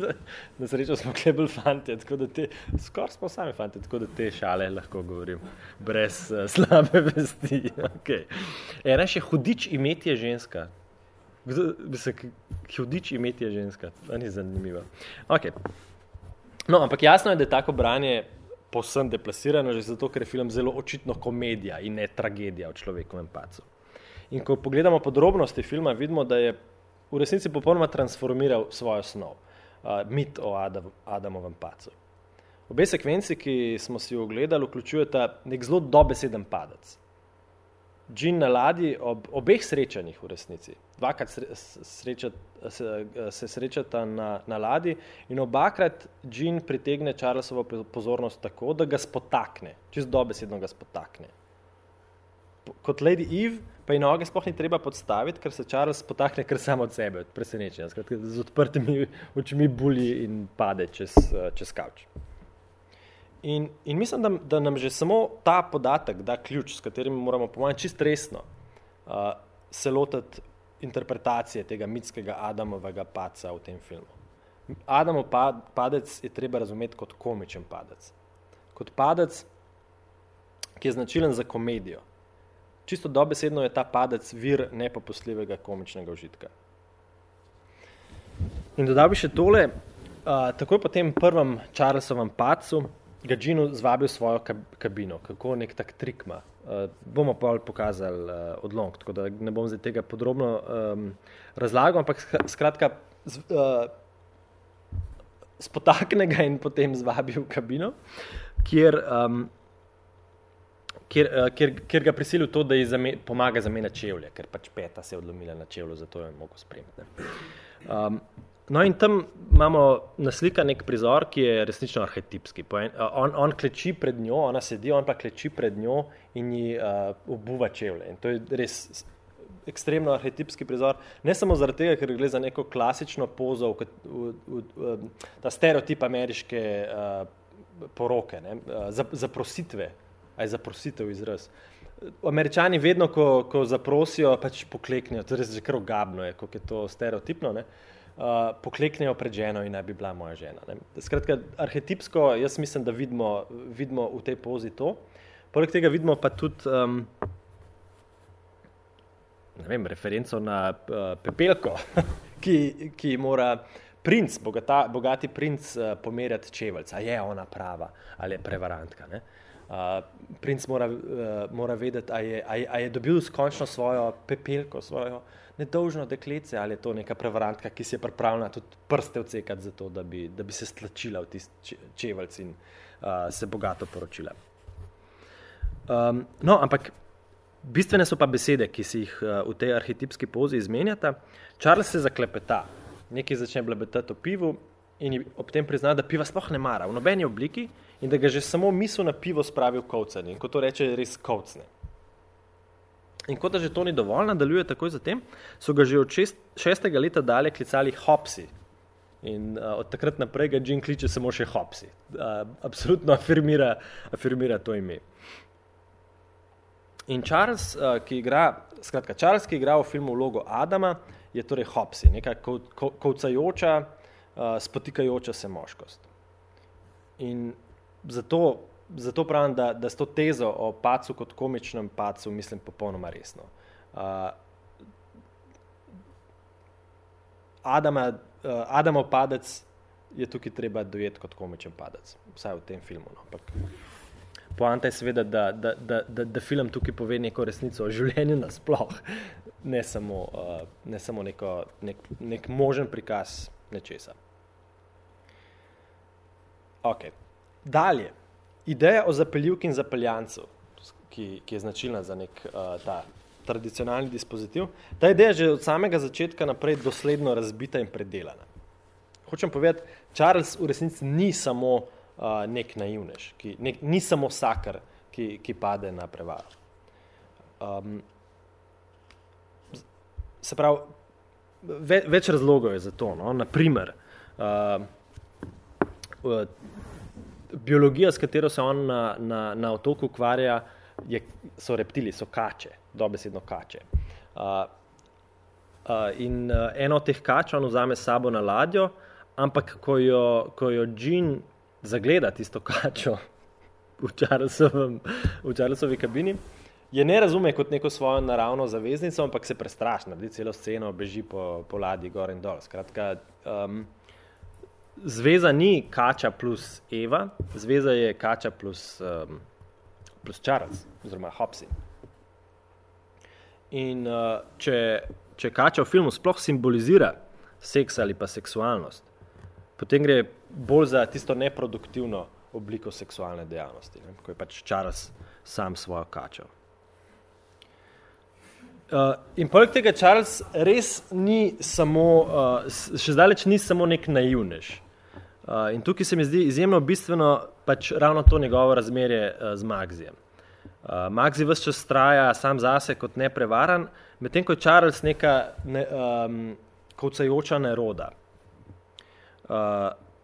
Speaker 1: Na srečo smo klebel fanti, tako da te, skoraj smo sami fanti, tako da te šale lahko govorim, brez uh, slabe vesti. Okay. Ena še hudič imeti je ženska. Kdo, se, hudič imeti je ženska, to ni zanimivo. Okay. No, ampak jasno je, da je tako branje posem deplasirano, že zato, ker je film zelo očitno komedija in ne tragedija o človekovem pacu. In ko pogledamo podrobnosti filma, vidimo, da je v resnici popolnoma transformiral svojo snov, uh, mit o Adam, Adamovem pacu. Obe sekvenci, ki smo si jo ogledali, vključujeta nek zelo dobeseden padec. Džin na ladji ob obeh srečanjih v resnici, dvakrat sreča, se, se srečata na, na ladji in obakrat Džin pritegne Charlesovo pozornost tako, da ga spotakne, čez dobesedno ga spotakne. Kot Lady Eve pa ji noge sploh ni treba podstaviti, ker se Charles spotakne kar samo od sebe, od presenečenja, z odprtimi očmi buli in pade čez, čez kavč. In, in mislim, da, da nam že samo ta podatek da ključ, s katerim moramo pomagati čist resno uh, se lotiti interpretacije tega mitskega Adamovega paca v tem filmu. Adamov padec je treba razumeti kot komičen padec. Kot padec, ki je značilen za komedijo. Čisto dobesedno je ta padec vir nepopustljivega komičnega užitka. In dodal bi še tole, uh, takoj po tem prvem Charlesovem pacu, ga Džinu zvabil svojo kabino, kako nek tak trik ima. Uh, bomo pa pokazali uh, odlomk, tako da ne bom zdaj tega podrobno um, razlagal, ampak skratka, z, uh, spotakne ga in potem zvabi v kabino, kjer, um, kjer, uh, kjer, kjer ga prisilil to, da ji zame, pomaga zamenjati čevlje, ker pač peta se je odlomila na čevlju, zato je mogel spremljati. Um, No, in tam imamo naslika nek prizor, ki je resnično arhetipski. On, on kleči pred njo, ona sedi, on pa kleči pred njo in ji uh, obuva čevlje. In to je res ekstremno arhetipski prizor. Ne samo zaradi tega, ker gre za neko klasično pozo, v, v, v, v, ta stereotip ameriške uh, poroke, ne, uh, za, za prositve, aj za prositev izraz. američani vedno, ko, ko zaprosijo, pač pokleknejo, to je res že kar ogabno, je, kako je to stereotipno, ne? Uh, pokleknejo pred ženo in naj bi bila moja žena. Ne? Skratka, arhetipsko jaz mislim, da vidimo, vidimo v tej pozi to. Poleg tega vidimo pa tudi um, vem, referenco na uh, Pepelko, ki, ki mora princ, bogata, bogati princ, uh, pomerjati čeveljca. Je ona prava ali je prevarantka. Ne? Uh, princ mora, uh, mora vedeti, ali je, a je, a je dobil končno svojo pepelko, svojo nedolžno deklece, ali je to neka prevarantka, ki si je pripravljena tudi prste odsekati za to, da bi, da bi se stlačila v tisti čeveljc in uh, se bogato poročila. Um, no, ampak bistvene so pa besede, ki si jih uh, v tej arhetipski pozi izmenjata. Charles se zaklepeta, nekaj začne blebetati o pivu in ob tem prizna, da piva sploh ne mara v nobeni obliki in da ga že samo misel na pivo spravi v kovcanje. In ko to reče, je res kovcne. In kot da že to ni dovolj, nadaljuje takoj zatem, so ga že od šest, šestega leta dalje klicali Hopsi. In uh, od takrat naprej ga Jean kliče samo še Hopsi. Uh, absolutno afirmira, afirmira to ime. In Charles, uh, ki igra, skratka, Charles, ki igra v filmu vlogo Adama, je torej Hopsi, neka kovcajoča, uh, spotikajoča se moškost. In zato, zato pravim, da, da s to tezo o pacu kot komičnem pacu mislim popolnoma resno. Uh, Adama, uh, Adamov padec je tukaj treba dojeti kot komičen padec, vsaj v tem filmu. No. Ampak poanta je seveda, da, da, da, da, da film tukaj pove neko resnico o življenju nasploh, ne samo, uh, ne samo neko, nek, nek možen prikaz nečesa. Okay. Dalje, ideja o zapeljivki in zapeljancu, ki, ki je značilna za nek uh, ta tradicionalni dispozitiv, ta ideja že od samega začetka naprej dosledno razbita in predelana. Hočem povedati, Charles v resnici ni samo uh, nek naivnež, ki, nek, ni samo sakar, ki, ki pade na prevaro. Um, se pravi, ve, več razlogov je za to. No? Naprimer, uh, biologija, s katero se on na, na, na otoku ukvarja, je, so reptili, so kače, dobesedno kače. Uh, uh, in uh, eno od teh kač on vzame sabo na ladjo, ampak ko jo, ko jo Jean zagleda tisto kačo v, Charlesovem, v Charlesovi kabini, je ne razume kot neko svojo naravno zaveznico, ampak se prestraši, naredi celo sceno, beži po, po ladji gor in dol. Skratka, um, zveza ni kača plus Eva, zveza je kača plus, um, plus Charles, oziroma Hopsi. In uh, če, če kača v filmu sploh simbolizira seks ali pa seksualnost, potem gre bolj za tisto neproduktivno obliko seksualne dejavnosti, ne? ko je pač Charles sam svojo kačo. Uh, in poleg tega Charles res ni samo, uh, še zdaleč ni samo nek naivnež. Uh, in tukaj se mi zdi izjemno bistveno pač ravno to njegovo razmerje uh, z Magzijem. Uh, Magzi vse čas traja sam zase kot neprevaran, medtem ko je Charles neka ne, um, kovcajoča neroda. Uh,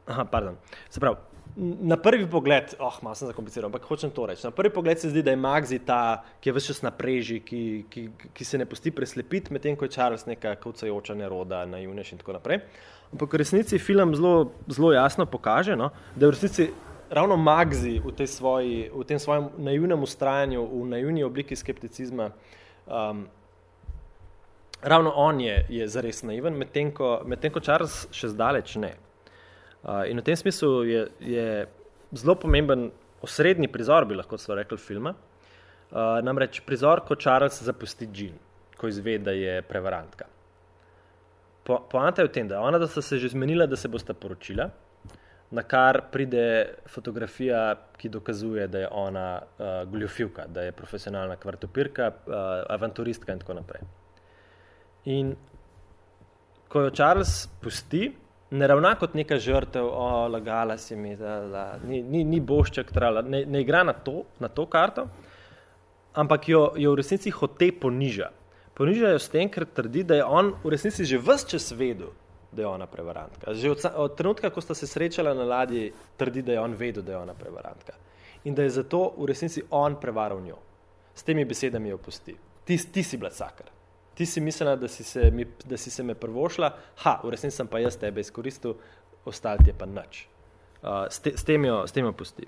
Speaker 1: aha, pardon. Se pravi, na prvi pogled, oh, malo sem zakompliciral, ampak hočem to reči. Na prvi pogled se zdi, da je Magzi ta, ki je vse čas na preži, ki, ki, ki se ne pusti preslepiti, medtem ko je Charles neka kovcajoča neroda, naivnež in tako naprej. Ampak v resnici film zelo, zelo jasno pokaže, no, da je v resnici ravno Magzi v, svoji, v tem svojem naivnem ustrajanju, v naivni obliki skepticizma, um, ravno on je, je zares naiven, medtem ko, med ko Charles še zdaleč ne. Uh, in v tem smislu je, je zelo pomemben osrednji prizor, bi lahko so rekli, filma. Uh, namreč prizor, ko Charles zapusti Jean, ko izve, da je prevarantka po, poanta je v tem, da ona, da sta se že zmenila, da se bosta poročila, na kar pride fotografija, ki dokazuje, da je ona uh, goljofivka, da je profesionalna kvartopirka, uh, avanturistka in tako naprej. In ko jo Charles pusti, ne ravna kot neka žrtev, o, lagala si mi, da, da, ni, ni, ni bošček trala, ne, ne igra na to, na to karto, ampak jo, jo v resnici hote poniža ponižajo s tem, ker trdi, da je on v resnici že vse čas vedel, da je ona prevarantka. Že od, od trenutka, ko sta se srečala na ladji, trdi, da je on vedel, da je ona prevarantka. In da je zato v resnici on prevaral njo. S temi besedami jo pusti. Ti, ti si bila sakar. Ti si mislila, da si se, mi, da si se me prvošla, ha, v resnici sem pa jaz tebe izkoristil, ostali je pa nič. Uh, s, te, s, tem jo, s tem jo pusti.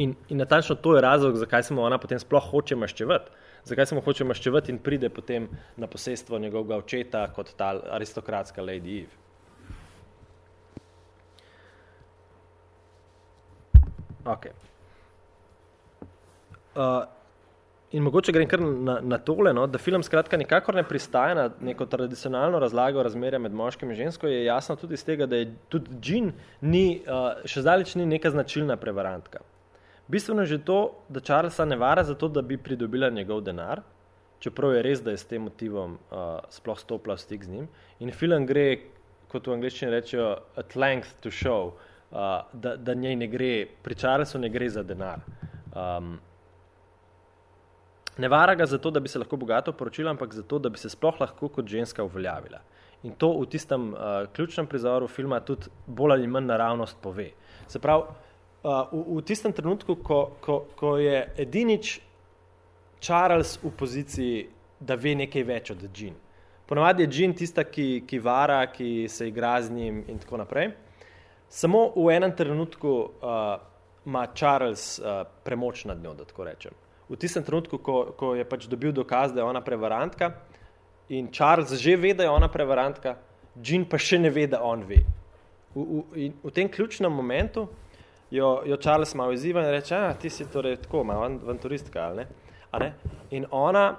Speaker 1: In, in natančno to je razlog, zakaj se mu ona potem sploh hoče maščevati. Zakaj se mu hoče maščevati in pride potem na posestvo njegovega očeta kot ta aristokratska Lady Eve. Okay. Uh, in mogoče grem kar na, na tole, no, da film skratka nikakor ne pristaja na neko tradicionalno razlago razmerja med moškim in žensko, je jasno tudi iz tega, da je tudi Jean ni, uh, še zdaleč ni neka značilna prevarantka. Bistveno je že to, da Charlesa ne vara za to, da bi pridobila njegov denar, čeprav je res, da je s tem motivom uh, sploh stopila v stik z njim. In film gre, kot v angliščini rečejo, at length to show, uh, da, da njej ne gre, pri Charlesu ne gre za denar. Um, ne vara ga zato, da bi se lahko bogato poročila, ampak zato, da bi se sploh lahko kot ženska uveljavila. In to v tistem uh, ključnem prizoru filma tudi bolj ali manj naravnost pove. Se pravi, v, v tistem trenutku, ko, ko, ko je edinič Charles v poziciji, da ve nekaj več od Jean. Ponovadi je Jean tista, ki, ki vara, ki se igra z njim in tako naprej. Samo v enem trenutku uh, ima Charles uh, premoč nad njo, da tako rečem. V tistem trenutku, ko, ko je pač dobil dokaz, da je ona prevarantka in Charles že ve, da je ona prevarantka, Jean pa še ne ve, da on ve. V, v, v tem ključnem momentu jo, jo Charles malo izziva in reče, a ti si torej tako, malo avanturistka, ali ne? A ne? In ona,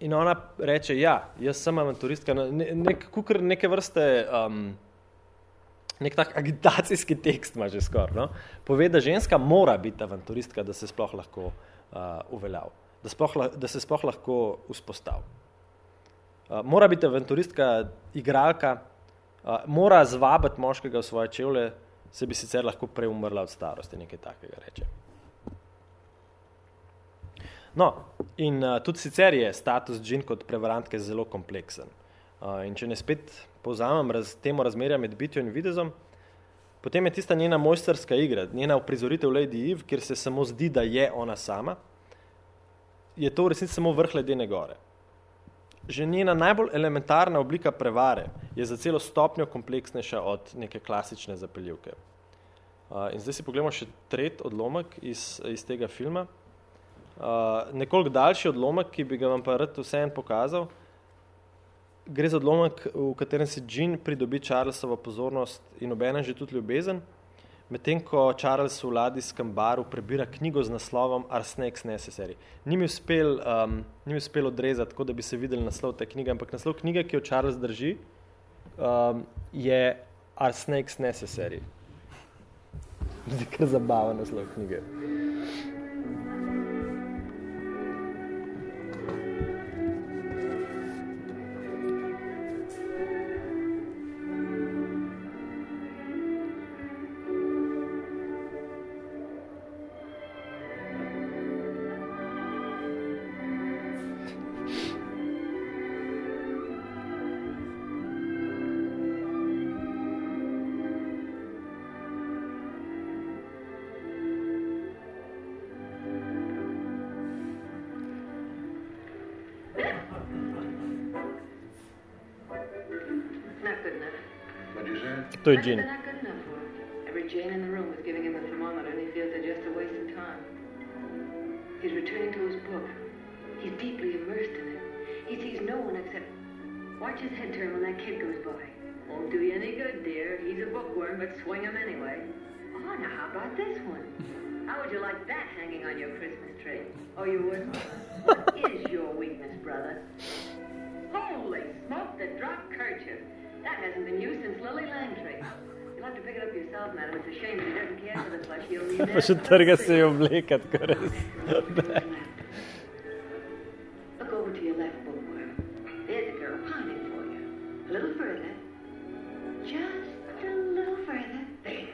Speaker 1: in ona reče, ja, jaz sem avanturistka, ne, nek, kukr neke vrste, um, nek tak agitacijski tekst ima že skor, no? pove, da ženska mora biti avanturistka, da se sploh lahko uh, uveljav, da, sploh, da se sploh lahko vzpostav. Uh, mora biti avanturistka, igralka, uh, mora zvabiti moškega v svoje čevlje, se bi sicer lahko prej umrla od starosti, nekaj takega reče. No, in uh, tudi sicer je status džin kot prevarantke zelo kompleksen. Uh, in če ne spet povzamem raz, temo razmerja med bitjo in videzom, potem je tista njena mojsterska igra, njena uprizoritev Lady Eve, kjer se samo zdi, da je ona sama, je to v resnici samo vrh ledene gore. Že njena najbolj elementarna oblika prevare je za celo stopnjo kompleksnejša od neke klasične zapeljivke. Uh, in zdaj si pogledamo še tret odlomek iz, iz tega filma. Uh, nekoliko daljši odlomek, ki bi ga vam pa rad vseeno pokazal. Gre za odlomek, v katerem si Jean pridobi Charlesovo pozornost in obenem že tudi ljubezen, medtem ko Charles v ladijskem baru prebira knjigo z naslovom Snakes Necessary. Ni mi uspel, um, ni mi uspel odrezati, tako da bi se videli naslov te knjige, ampak naslov knjige, ki jo Charles drži, um, je Snakes Necessary. Zdi kar zabava naslov knjige.
Speaker 3: Him. Every Jane in the room is giving him a thermometer, and he feels they're just a waste of time. He's returning to his book. He's deeply immersed in it. He sees no one except. Watch his head turn when that kid goes by. Won't do you any good, dear. He's a bookworm, but swing him anyway. Oh, now how about this one? How would you like that hanging on your Christmas tree? Oh, you would? what is your weakness, brother? Holy smoke, the drop kerchief. That hasn't been used since Lily Langtry. You'll have to pick it up yourself, madam. It's a shame he doesn't care for the flesh. He'll need
Speaker 1: Pa še
Speaker 3: that.
Speaker 1: trga se je oblekat, ko.
Speaker 3: Look over to your left, bookworm. There's a girl pining for you. A little further. Just a little further. There.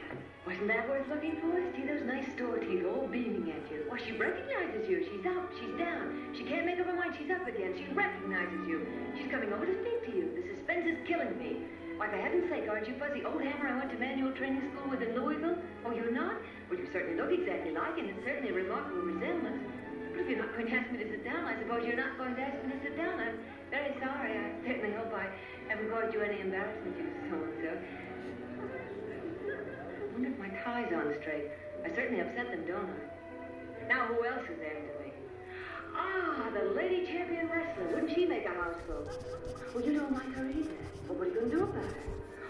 Speaker 3: Wasn't that worth looking for? See those nice store teeth all beaming at you. Why, she recognizes you. She's up, she's down. She can't make up her mind she's up again. She recognizes you. She's coming over to speak to you. Suspense is killing me. Why, for heaven's sake, aren't you Fuzzy Old Hammer I went to manual training school with in Louisville? Oh, you're not? Well, you certainly look exactly like, and it's certainly a remarkable resemblance. But if you're not going to ask me to sit down, I suppose you're not going to ask me to sit down. I'm very sorry. I certainly hope I haven't caused you any embarrassment, you so-and-so. I wonder if my tie's on straight. I certainly upset them, don't I? Now, who else is after me? Ah, the lady champion wrestler. Wouldn't she make a house? Well, you don't like her either. Well, what are you going to do about it?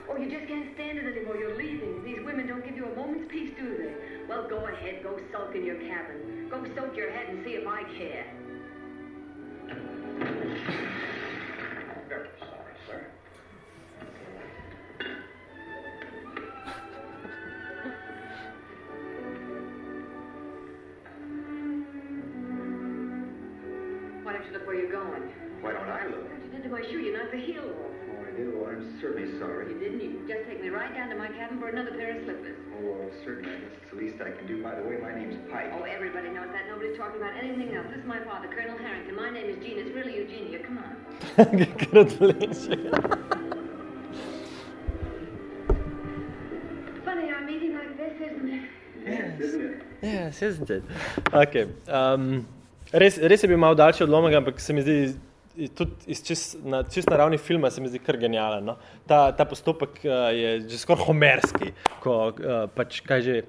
Speaker 3: Oh, you just can't stand it anymore. You're leaving. These women don't give you a moment's peace, do they? Well, go ahead. Go sulk in your cabin. Go soak your head and see if I care.
Speaker 6: Certainly sorry.
Speaker 3: You didn't. You just take me right down to my cabin for another pair of slippers.
Speaker 6: Oh, certainly. It's the least I can do. By the way, my name's Pike.
Speaker 3: Oh, everybody knows that. Nobody's talking about anything else. This is my father, Colonel Harrington. My name is Jean. It's really Eugenia. Come on.
Speaker 1: Gratulacje.
Speaker 3: Funny our meeting like this, isn't it?
Speaker 6: Yes, isn't it?
Speaker 1: Yes, isn't it? Okay. Um, res, res je bil malo daljši odlomek, ampak se mi zdi, i- tudi iz čist, na, čist na ravni filma se mi zdi kar genijalen. No? Ta, ta postopek uh, je že skoraj homerski, ko uh, pač kaj že.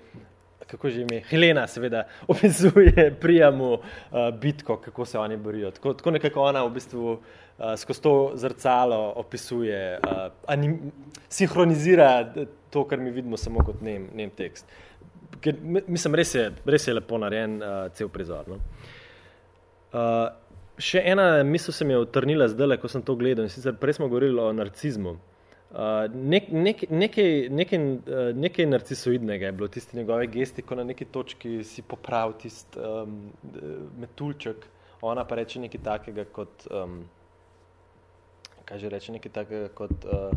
Speaker 1: Kako že ime? Helena, seveda, opisuje prijamu uh, bitko, kako se oni borijo. Tako, tako nekako ona v bistvu uh, skozi to zrcalo opisuje, uh, anim, sinhronizira to, kar mi vidimo samo kot nem, nem tekst. Ker, mi- mislim, res je, res je lepo narejen uh, cel prizor. No? Uh, še ena misel se mi je utrnila zdaj, ko sem to gledal. Sicer prej smo govorili o narcizmu. Uh, nek, nek, nekaj, nekaj, nekaj narcisoidnega je bilo tisti njegovi gesti, ko na neki točki si popravil tisti um, metulček, ona pa reče nekaj takega kot, um, kaj že reče, nekaj takega kot, uh,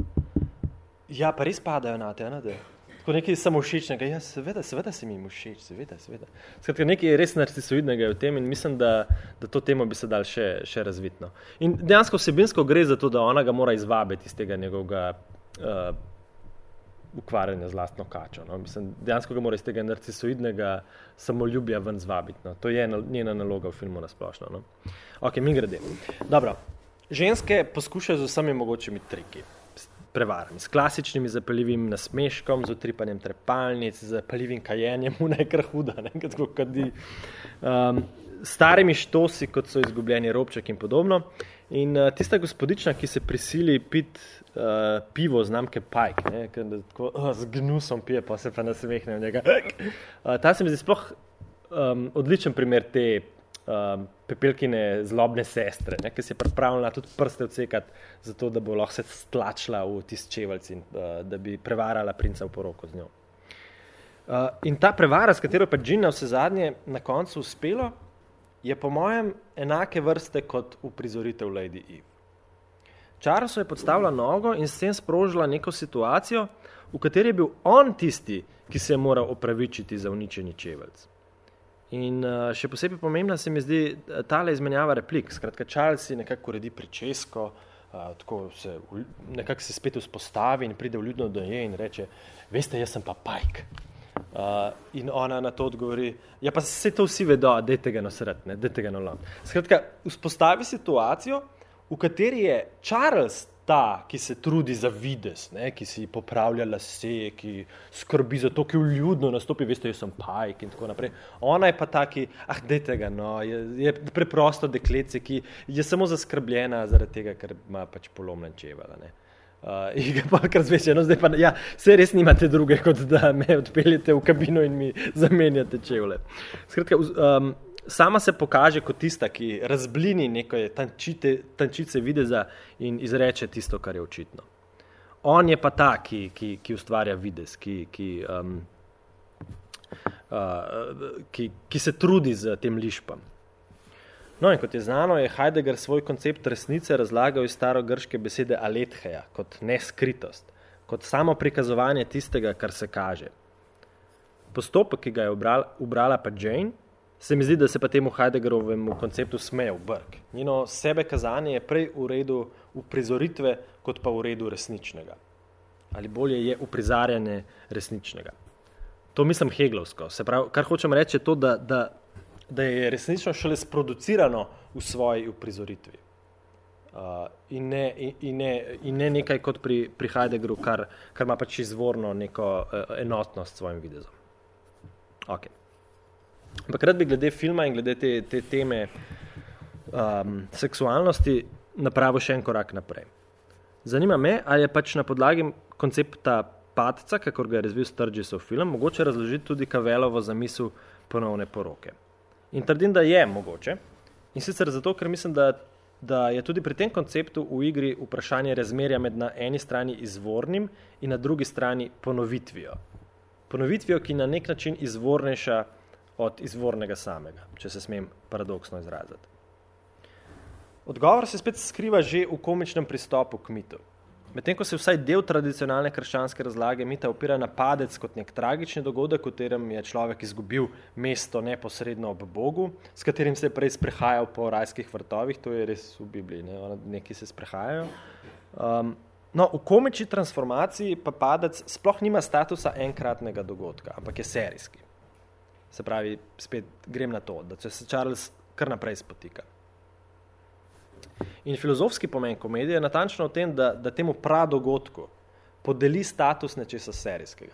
Speaker 1: ja, pa res padajo na te, ne? Tako nekaj samovšečnega, ja, seveda, seveda se mi všeč, seveda, seveda. Skratka, nekaj res narcisoidnega je v tem in mislim, da, da to temo bi se dal še, še razvitno. In dejansko vsebinsko gre za to, da ona ga mora izvabiti iz tega njegovega uh, ukvarjanja z lastno kačo. No. Mislim, dejansko ga mora iz tega narcisoidnega samoljubja ven zvabiti. No. To je na- njena naloga v filmu nasplošno. No. Ok, mi grede. Dobro. Ženske poskušajo z vsemi mogočimi triki prevarami, s klasičnimi zapeljivim nasmeškom, z utripanjem trepalnic, z zapeljivim kajenjem, v nekaj huda, ne, tako kadi. Um, starimi štosi, kot so izgubljeni robček in podobno. In uh, tista gospodična, ki se prisili pit uh, pivo znamke Pike, ne, tako uh, z gnusom pije, pa se pa nasmehne v njega. Uh, ta se mi zdi sploh um, odličen primer te um, pepelkine zlobne sestre, ne, ki se je pripravljena tudi prste odsekati, zato da bo lahko se stlačila v tisti čeveljc in uh, da bi prevarala princa v poroko z njo. Uh, in ta prevara, s katero pa Džina vse zadnje na koncu uspelo, je po mojem enake vrste kot uprizoritev Lady Eve. Charlesu je podstavila nogo in s tem sprožila neko situacijo, v kateri je bil on tisti, ki se je moral opravičiti za uničeni čeveljc. In uh, še posebej pomembna se mi zdi eh, tale izmenjava replik. Skratka, Charles si nekako uredi pričesko, uh, tako se v- nekako se spet vzpostavi in pride vljudno do nje in reče: Veste, jaz sem pa Pike. Uh, in ona na to odgovori: Ja, pa se to vsi vedo, dajte ga nasrati, ne, dajte ga nolom. Skratka, vzpostavi situacijo, v kateri je Charles ta, ki se trudi za vides, ne, ki si popravlja lase, ki skrbi za to, ki vljudno nastopi, veste, jaz sem Pike in tako naprej. Ona je pa ta, ki, ah, dajte ga, no, je, je preprosto dekletce, ki je samo zaskrbljena zaradi tega, ker ima pač polomljen čevelj. Uh, in ga pa kar zveče, no zdaj pa, ja, se res nimate druge, kot da me odpeljete v kabino in mi zamenjate čevlje. Um, sama se pokaže kot tista, ki razblini neke tančite, tančice videza in izreče tisto, kar je očitno. On je pa ta, ki, ki, ki ustvarja videz, ki, ki, um, uh, ki, ki se trudi z tem lišpam. No, in kot je znano, je Heidegger svoj koncept resnice razlagal iz starogrške besede aletheja, kot neskritost, kot samo prikazovanje tistega, kar se kaže. Postopek, ki ga je ubrala, ubrala pa Jane, se mi zdi, da se pa temu Heideggerovemu konceptu smeje v brk. Njeno sebe kazanje je prej v redu uprizoritve, kot pa v redu resničnega. Ali bolje je uprizarjanje resničnega. To mislim Heglovsko. Se pravi, kar hočem reči, je to, da, da da je resnično šele sproducirano v svoji uprizoritvi. Uh, in, ne, in, in, ne, in ne nekaj kot pri, pri Heideggeru, kar, kar ima pač izvorno neko uh, enotnost s svojim videzom. Okay. Ampak rad bi glede filma in glede te, te teme um, seksualnosti napravil še en korak naprej. Zanima me, ali je pač na podlagi koncepta padca, kakor ga je razvil Sturgisov film, mogoče razložiti tudi Kavelovo zamisel ponovne poroke. In trdim, da je mogoče. In sicer zato, ker mislim, da, da je tudi pri tem konceptu v igri vprašanje razmerja med na eni strani izvornim in na drugi strani ponovitvijo. Ponovitvijo, ki na nek način izvornejša od izvornega samega, če se smem paradoksno izraziti. Odgovor se spet skriva že v komičnem pristopu k mitu. Medtem ko se vsaj del tradicionalne krščanske razlage mita opira na padec kot nek tragični dogodek, v katerem je človek izgubil mesto neposredno ob Bogu, s katerim se je prej sprehajal po rajskih vrtovih, to je res v Bibliji, ne? neki se sprehajajo. Um, no, v komični transformaciji pa padec sploh nima statusa enkratnega dogodka, ampak je serijski. Se pravi, spet grem na to, da se Charles kar naprej spotika. In filozofski pomen komedije je natančno v tem, da, da temu pradogodku podeli status nečesa serijskega.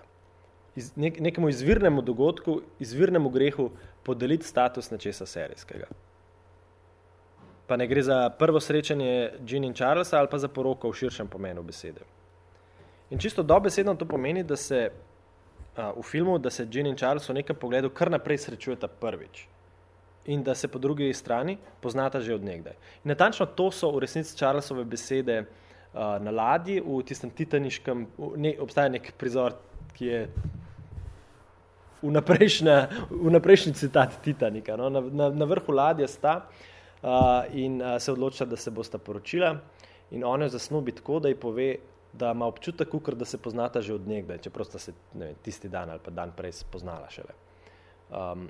Speaker 1: Iz, nek, nekemu izvirnemu dogodku, izvirnemu grehu podeliti status nečesa serijskega. Pa ne gre za prvo srečanje Jean in Charlesa ali pa za poroko v širšem pomenu besede. In čisto dobesedno to pomeni, da se a, v filmu, da se Jean in Charles v nekem pogledu kar naprej srečujeta prvič in da se po drugi strani poznata že od nekdaj. In natančno to so v resnici Charlesove besede uh, na ladji v tistem titaniškem, ne, obstaja nek prizor, ki je vnaprejšnji citat Titanika. No? Na, na, na vrhu ladje sta uh, in uh, se odloča, da se bosta poročila in ona jo zasnubi tako, da ji pove, da ima občutek, ukr, da se poznata že od nekdaj, čeprav sta se ne, tisti dan ali pa dan prej spoznala šele. Um,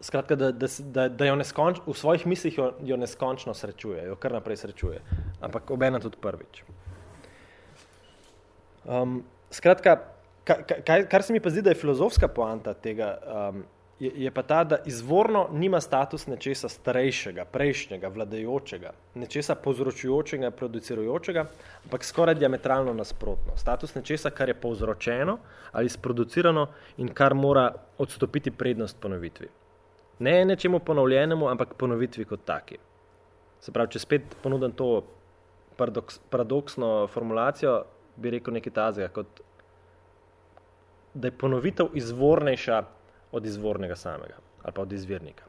Speaker 1: Skratka, da, da, da, da jo neskonč, v svojih mislih jo, jo neskončno srečuje, jo kar naprej srečuje, ampak obena tudi prvič. Um, skratka, kaj, kar se mi pa zdi, da je filozofska poanta tega, um, je, je pa ta, da izvorno nima status nečesa starejšega, prejšnjega, vladajočega, nečesa povzročujočega, producirujočega, ampak skoraj diametralno nasprotno. Status nečesa, kar je povzročeno ali sproducirano in kar mora odstopiti prednost ponovitvi. Ne nečemu ponovljenemu, ampak ponovitvi kot taki. Se pravi, če spet ponudim to paradoks, paradoksno formulacijo, bi rekel nekaj tazega, kot da je ponovitev izvornejša od izvornega samega ali pa od izvirnika.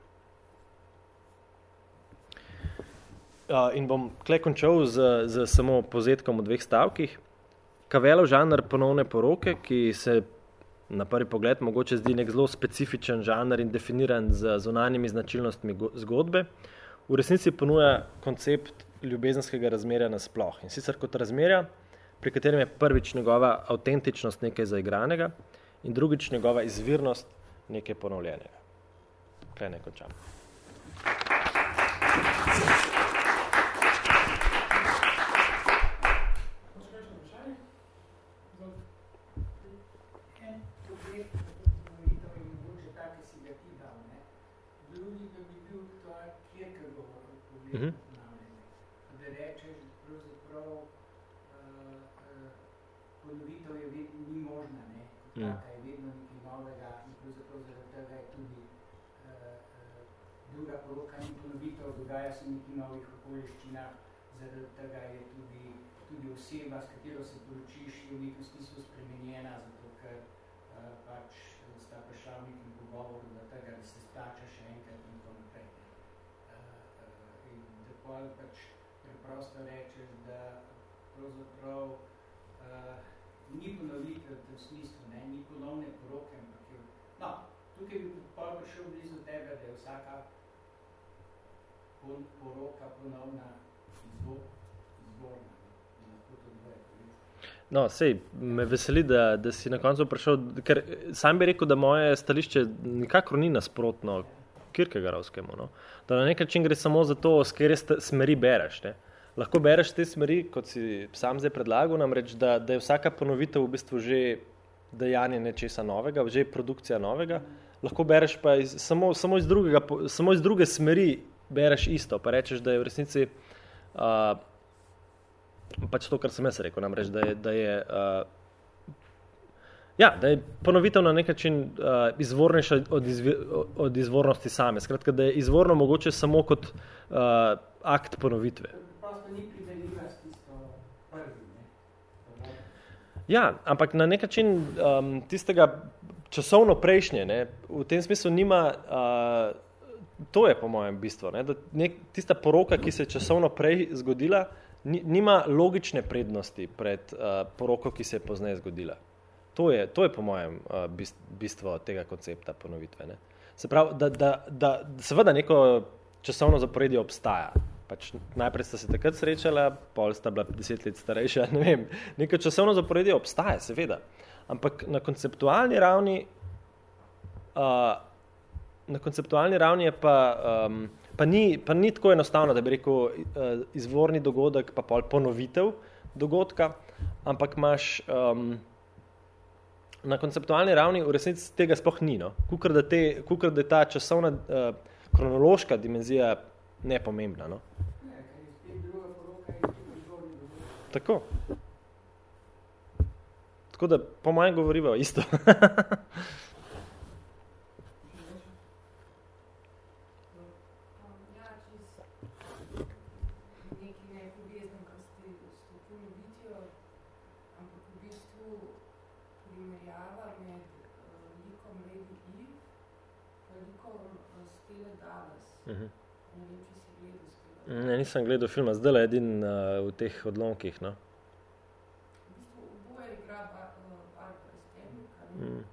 Speaker 1: Uh, in bom kle končal z, z samo povzetkom v dveh stavkih. Kavelov žanr ponovne poroke, ki se na prvi pogled mogoče zdi nek zelo specifičen žanr in definiran z zunanjimi značilnostmi zgodbe, v resnici ponuja koncept ljubezenskega razmerja nasploh. In sicer kot razmerja, pri katerem je prvič njegova avtentičnost nekaj zaigranega in drugič njegova izvirnost nekaj ponovljenega. Kaj ne končam.
Speaker 2: Uh -huh. Da rečeš, pravzaprav uh, uh, ponovitev je vedno ni možna, ne? Kot mm. taka je vedno nekaj novega in pravzaprav zaradi tega je tudi uh, uh, druga poroka ni ponovitev, dogaja se nekaj novih okoliščinah, zaradi tega je tudi, tudi oseba, s katero se poročiš, je v nekem smislu spremenjena, zato ker uh, pač sta prišla v nekem pogovoru do tega, da se splača še enkrat in tako naprej pol pač preprosto rečeš, da pravzaprav uh, ni ponovitev v tem smislu, ne? ni ponovne poroke, ampak je... No, tukaj bi pol prišel blizu tebe, da je vsaka poroka ponovna izborna.
Speaker 1: No, sej, me veseli, da, da si na koncu prišel, ker sam bi rekel, da moje stališče nikakor ni nasprotno Kierkegaardskemu. No? Da na nek način gre samo za to, s kere smeri bereš. Ne? Lahko bereš te smeri, kot si sam zdaj predlagal, namreč, da, da je vsaka ponovitev v bistvu že dejanje nečesa novega, že produkcija novega. lahko bereš pa iz, samo, samo, iz drugega, samo iz druge smeri bereš isto, pa rečeš, da je v resnici uh, pač to, kar sem jaz rekel, namreč, da je, da je uh, Ja, da je ponovitev na nek način uh, izvornejša od, izvi, od izvornosti same. Skratka, da je izvorno mogoče samo kot uh, akt ponovitve.
Speaker 2: Prosto ni primerljiva s tisto prvim, ne.
Speaker 1: Ja, ampak na nek način um, tistega časovno prejšnje, ne, v tem smislu nima, uh, to je po mojem bistvu, ne, da nek, tista poroka, ki se je časovno prej zgodila, ni, nima logične prednosti pred uh, poroko, ki se je pozneje zgodila. To je, to je po mojem uh, bist- bistvo tega koncepta ponovitve. Ne. Se pravi, da, da, da seveda neko časovno zaporedje obstaja. Pač najprej sta se takrat srečala, pol sta bila deset let starejša, ne vem. Neko časovno zaporedje obstaja, seveda. Ampak na konceptualni ravni, uh, na konceptualni ravni je pa, um, pa, ni, pa ni tako enostavno, da bi rekel uh, izvorni dogodek, pa pol ponovitev dogodka, ampak imaš um, na konceptualni ravni v resnici tega sploh ni. No? Kukor, da te, kukor, da ta časovna uh, kronološka dimenzija nepomembna. No? Tako. Tako da po mojem govoriva isto.
Speaker 8: Ja, Ne,
Speaker 1: nisem gledal filma, zdaj le edin uh, v teh odlomkih. No?
Speaker 8: Ne?
Speaker 1: Mm.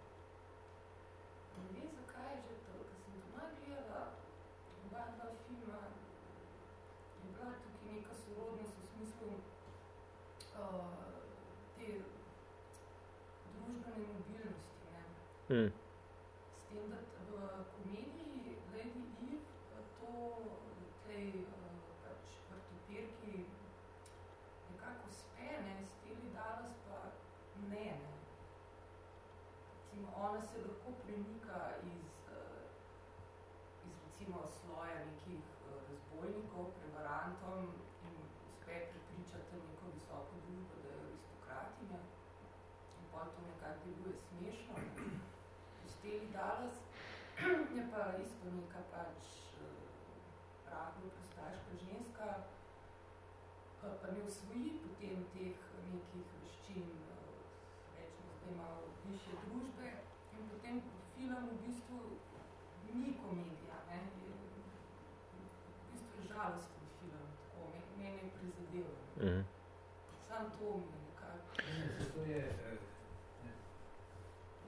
Speaker 8: Ne?
Speaker 1: Mm.
Speaker 8: S tem, da v komediji Lady Eve eh, to tej uh, pač vrtopirki nekako uspe, ne, Steli Dallas pa ne, ne. Recimo, ona se lahko premika iz, uh, iz recimo sloja nekih uh, razbojnikov, prevarantom in uspe prepričati neko visoko družbo, da je aristokratinja. In pol to nekako deluje smešno. Ne. V Steli Dallas je pa isto neka pač uh, rahlo prostaška ženska, pa, pa ne usvoji potem teh nekih veščin, uh, rečemo zdaj malo višje družbe in potem film v bistvu ni komedija, ne, v bistvu je žalosten film, tako, me- mene je prizadel.
Speaker 1: Mm.
Speaker 8: Sam to mi nekako.
Speaker 9: Ne, zato je eh,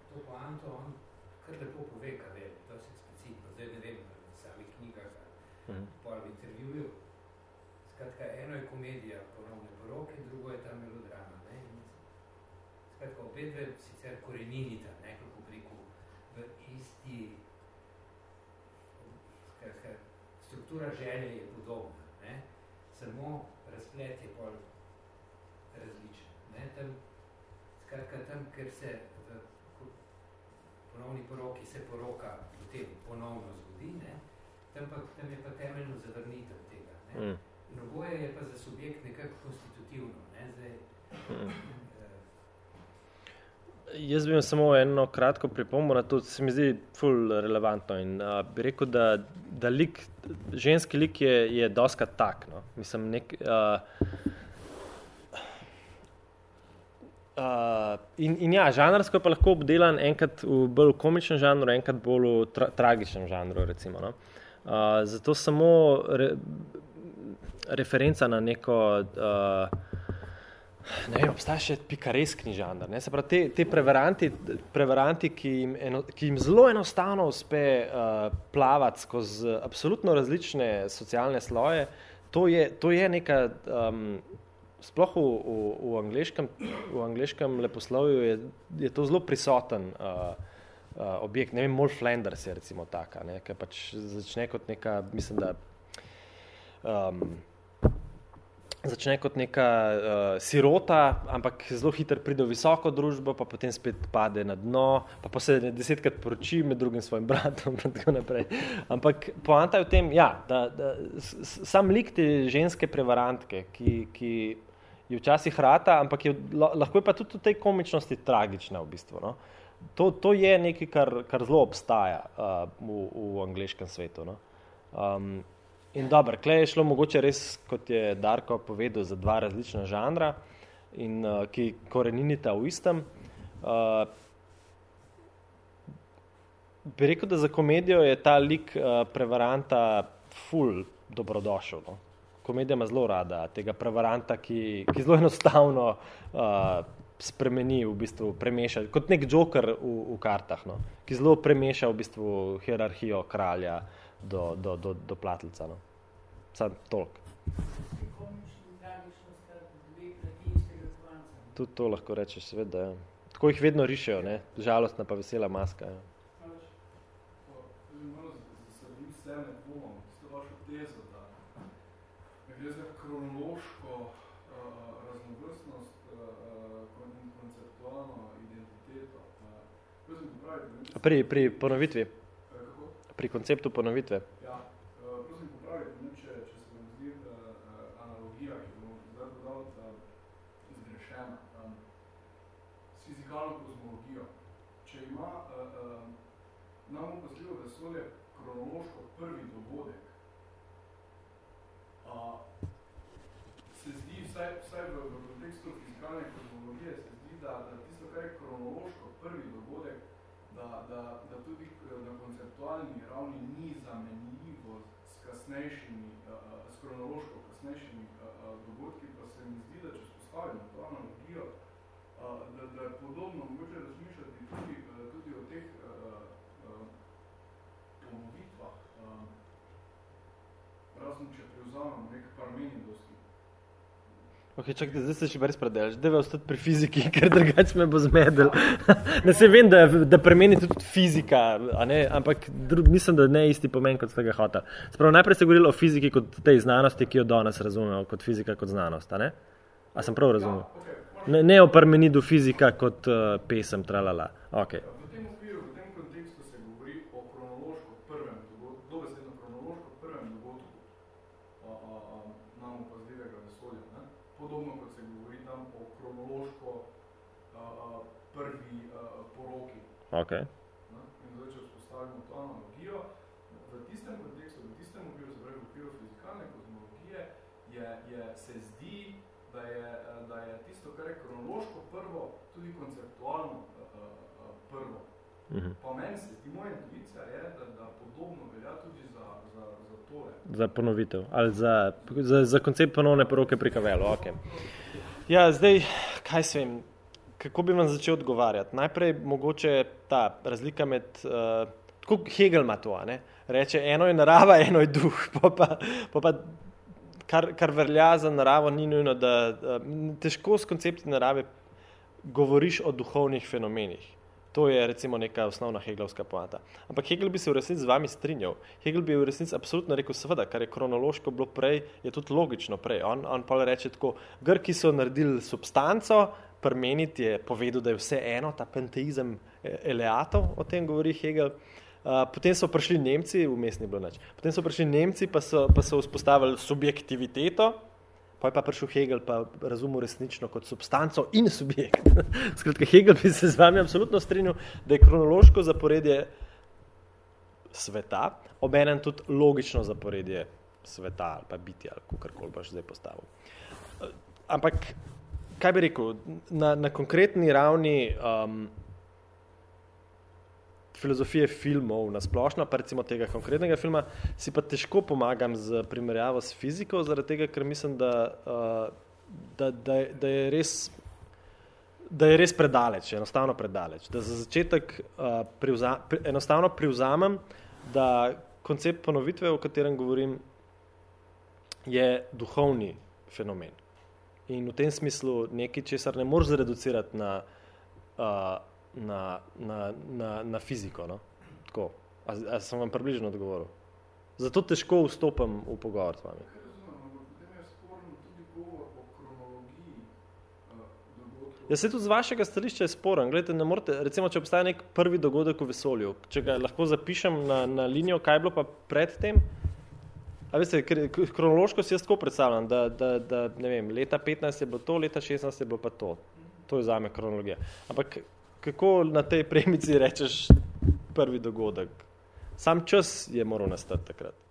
Speaker 9: to poanto on kar lepo pove, kaj je, to je eksplicitno, zdaj ne vem, v samih knjigah,
Speaker 1: Mhm.
Speaker 9: pol v intervjuju. Skratka, eno je komedija ponovne poroke, drugo je ta melodrama. Ne? Skratka, obe dve sicer koreninita, ne, kako bi rekel, v isti, skratka, struktura želje je podobna, ne? samo razplet je pol različen. Ne? Tam, skratka, tam, ker se v ponovni poroki se poroka potem ponovno zgodi, ne? Tam, pa, tam je pa temeljno zavrnitev tega. Ne?
Speaker 1: Mm.
Speaker 9: Oboje je pa za subjekt nekako konstitutivno. Ne? Zdaj,
Speaker 1: Mm. Jaz bi imel samo eno kratko pripombo na to, se mi zdi ful relevantno in uh, bi rekel, da, da lik, ženski lik je, je doska tak. No. Mislim, nek, uh, uh, in, in ja, žanrsko je pa lahko obdelan enkrat v bolj komičnem žanru, enkrat bolj v tra, tragičnem žanru. Recimo, no. uh, zato samo re, referenca na neko uh, obstaja še pikareskni žanr. Ne? Se pravi, te, te prevaranti, prevaranti ki, jim eno, ki jim zelo enostavno uspe uh, plavati skozi absolutno različne socialne sloje, to je, to je neka, um, sploh v, v, v, angleškem, v angleškem leposlovju je, je to zelo prisoten uh, uh, objekt. Ne vem, Mol Flanders je recimo taka, ne? ki pač začne kot neka, mislim, da um, začne kot neka uh, sirota, ampak zelo hitro pride v visoko družbo, pa potem spet pade na dno, pa, pa se desetkrat poroči med drugim svojim bratom in tako naprej. Ampak poanta je v tem, ja, da, da sam lik te ženske prevarantke, ki, ki je včasih rata, ampak je, lahko je pa tudi v tej komičnosti tragična v bistvu. No? To, to je nekaj, kar, kar zelo obstaja uh, v, v angliškem svetu. No? Um, In dobro, klej je šlo mogoče res, kot je Darko povedal, za dva različna žanra, in, uh, ki koreninita v istem. Uh, bi rekel, da za komedijo je ta lik uh, prevaranta ful dobrodošel. No? Komedija ima zelo rada tega prevaranta, ki, ki zelo enostavno uh, spremeni, v bistvu premeša, kot nek joker v, v kartah, no? ki zelo premeša v bistvu hierarhijo kralja do, do, do, do platljica. No. Sam tolk. Tudi to lahko rečeš, seveda. Ja. Tako jih vedno rišejo, ne? žalostna pa vesela maska. Ja.
Speaker 10: Gre za kronološko uh, raznovrstnost uh, konceptualno identiteto. Uh,
Speaker 1: pri, pri ponovitvi? Pri konceptu ponovitve.
Speaker 10: Ja, prosim popraviti, ne, če, če se vam zdi uh, analogija, ki bomo zdaj dodal, uh, zgrešena, um, s fizikalno kozmologijo. Če ima uh, uh, nam opazljivo vesolje kronološko prvi dogodek, uh, se zdi, vsaj, vsaj v, v kontekstu fizikalne kozmologije, se zdi, da, da tisto, kar je kronološko prvi dogodek, da, da, da tudi na konceptualni ravni ni zamenljivo s kasnejšimi, uh, s kronološko kasnejšimi dogodki, pa se mi zdi, da če spostavimo to analogijo, uh, da, da je podobno mogoče razmišljati tudi, uh, tudi o teh uh, uh, ponovitvah, uh, razen če prevzamemo nek parmenidovski
Speaker 1: Ok, čakajte, zdaj se še res predelaš. Dej ostati pri fiziki, ker drugače me bo zmedel. ne se vem, da, da premeni tudi fizika, ne? ampak drug, mislim, da ne isti pomen kot tega hota. Spravo, najprej ste govorili o fiziki kot tej znanosti, ki jo danes razumemo kot fizika kot znanost, a ne? A sem prav razumel? Ne, ne o parmenidu fizika kot uh, pesem, tralala. Okay. Okay.
Speaker 10: No, in zdaj, če vzpostavimo to analogijo, v tistem kontekstu, v tistem okviru, se pravi v okviru fizikalne kozmologije, je, je, se zdi, da je, da je tisto, kar je kronološko prvo, tudi konceptualno uh, prvo. Uh mhm. -huh. Pa meni se zdi, moja intuicija je, da, da podobno velja tudi za, za, za tole.
Speaker 1: Za ponovitev, ali za, za, za koncept ponovne poroke pri kavelu, ok. Ja, zdaj, kaj se vem, kako bi vam začel odgovarjati? Najprej mogoče ta razlika med, uh, tako Hegel ima to, ne? reče, eno je narava, eno je duh, pa pa, pa, pa kar, kar velja za naravo, ni nujno, da uh, težko s koncepti narave govoriš o duhovnih fenomenih. To je recimo neka osnovna Hegelovska poanta. Ampak Hegel bi se v resnici z vami strinjal. Hegel bi v resnici absolutno rekel, seveda, kar je kronološko bilo prej, je tudi logično prej. On, on pa reče tako, Grki so naredili substanco, Parmenid je povedal, da je vse eno, ta penteizem e, eleatov, o tem govori Hegel. Uh, potem so prišli Nemci, vmes ni bilo nič. Potem so prišli Nemci, pa so, pa so vzpostavili subjektiviteto, pa je pa prišel Hegel, pa razumel resnično kot substanco in subjekt. Skratka, Hegel bi se z vami absolutno strinil, da je kronološko zaporedje sveta, obenem tudi logično zaporedje sveta ali pa biti, ali kakorkoli boš zdaj postavil. Ampak kaj bi rekel, na, na konkretni ravni um, filozofije filmov, na splošno, pa recimo tega konkretnega filma, si pa težko pomagam z primerjavo s fiziko, zaradi tega, ker mislim, da, uh, da, da, da je res da je res predaleč, enostavno predaleč. Da za začetek uh, privza, pri, enostavno privzamem, da koncept ponovitve, o katerem govorim, je duhovni fenomen. In v tem smislu nekaj, česar ne moreš zreducirati na, uh, na, na, na, na fiziko. No? Tako. A, a sem vam približno odgovoril? Zato težko vstopim v pogovor z vami. Ja, se tudi z vašega stališča je sporen. Glede, ne morete, recimo, če obstaja nek prvi dogodek v vesolju, če ga lahko zapišem na, na linijo, kaj je bilo pa predtem, a veste, kronološko si jaz tako predstavljam, da, da, da ne vem, leta 15 je bilo to, leta 16 je bilo pa to. To je zame kronologija. Ampak kako na tej premici rečeš prvi dogodek? Sam čas je moral nastati takrat.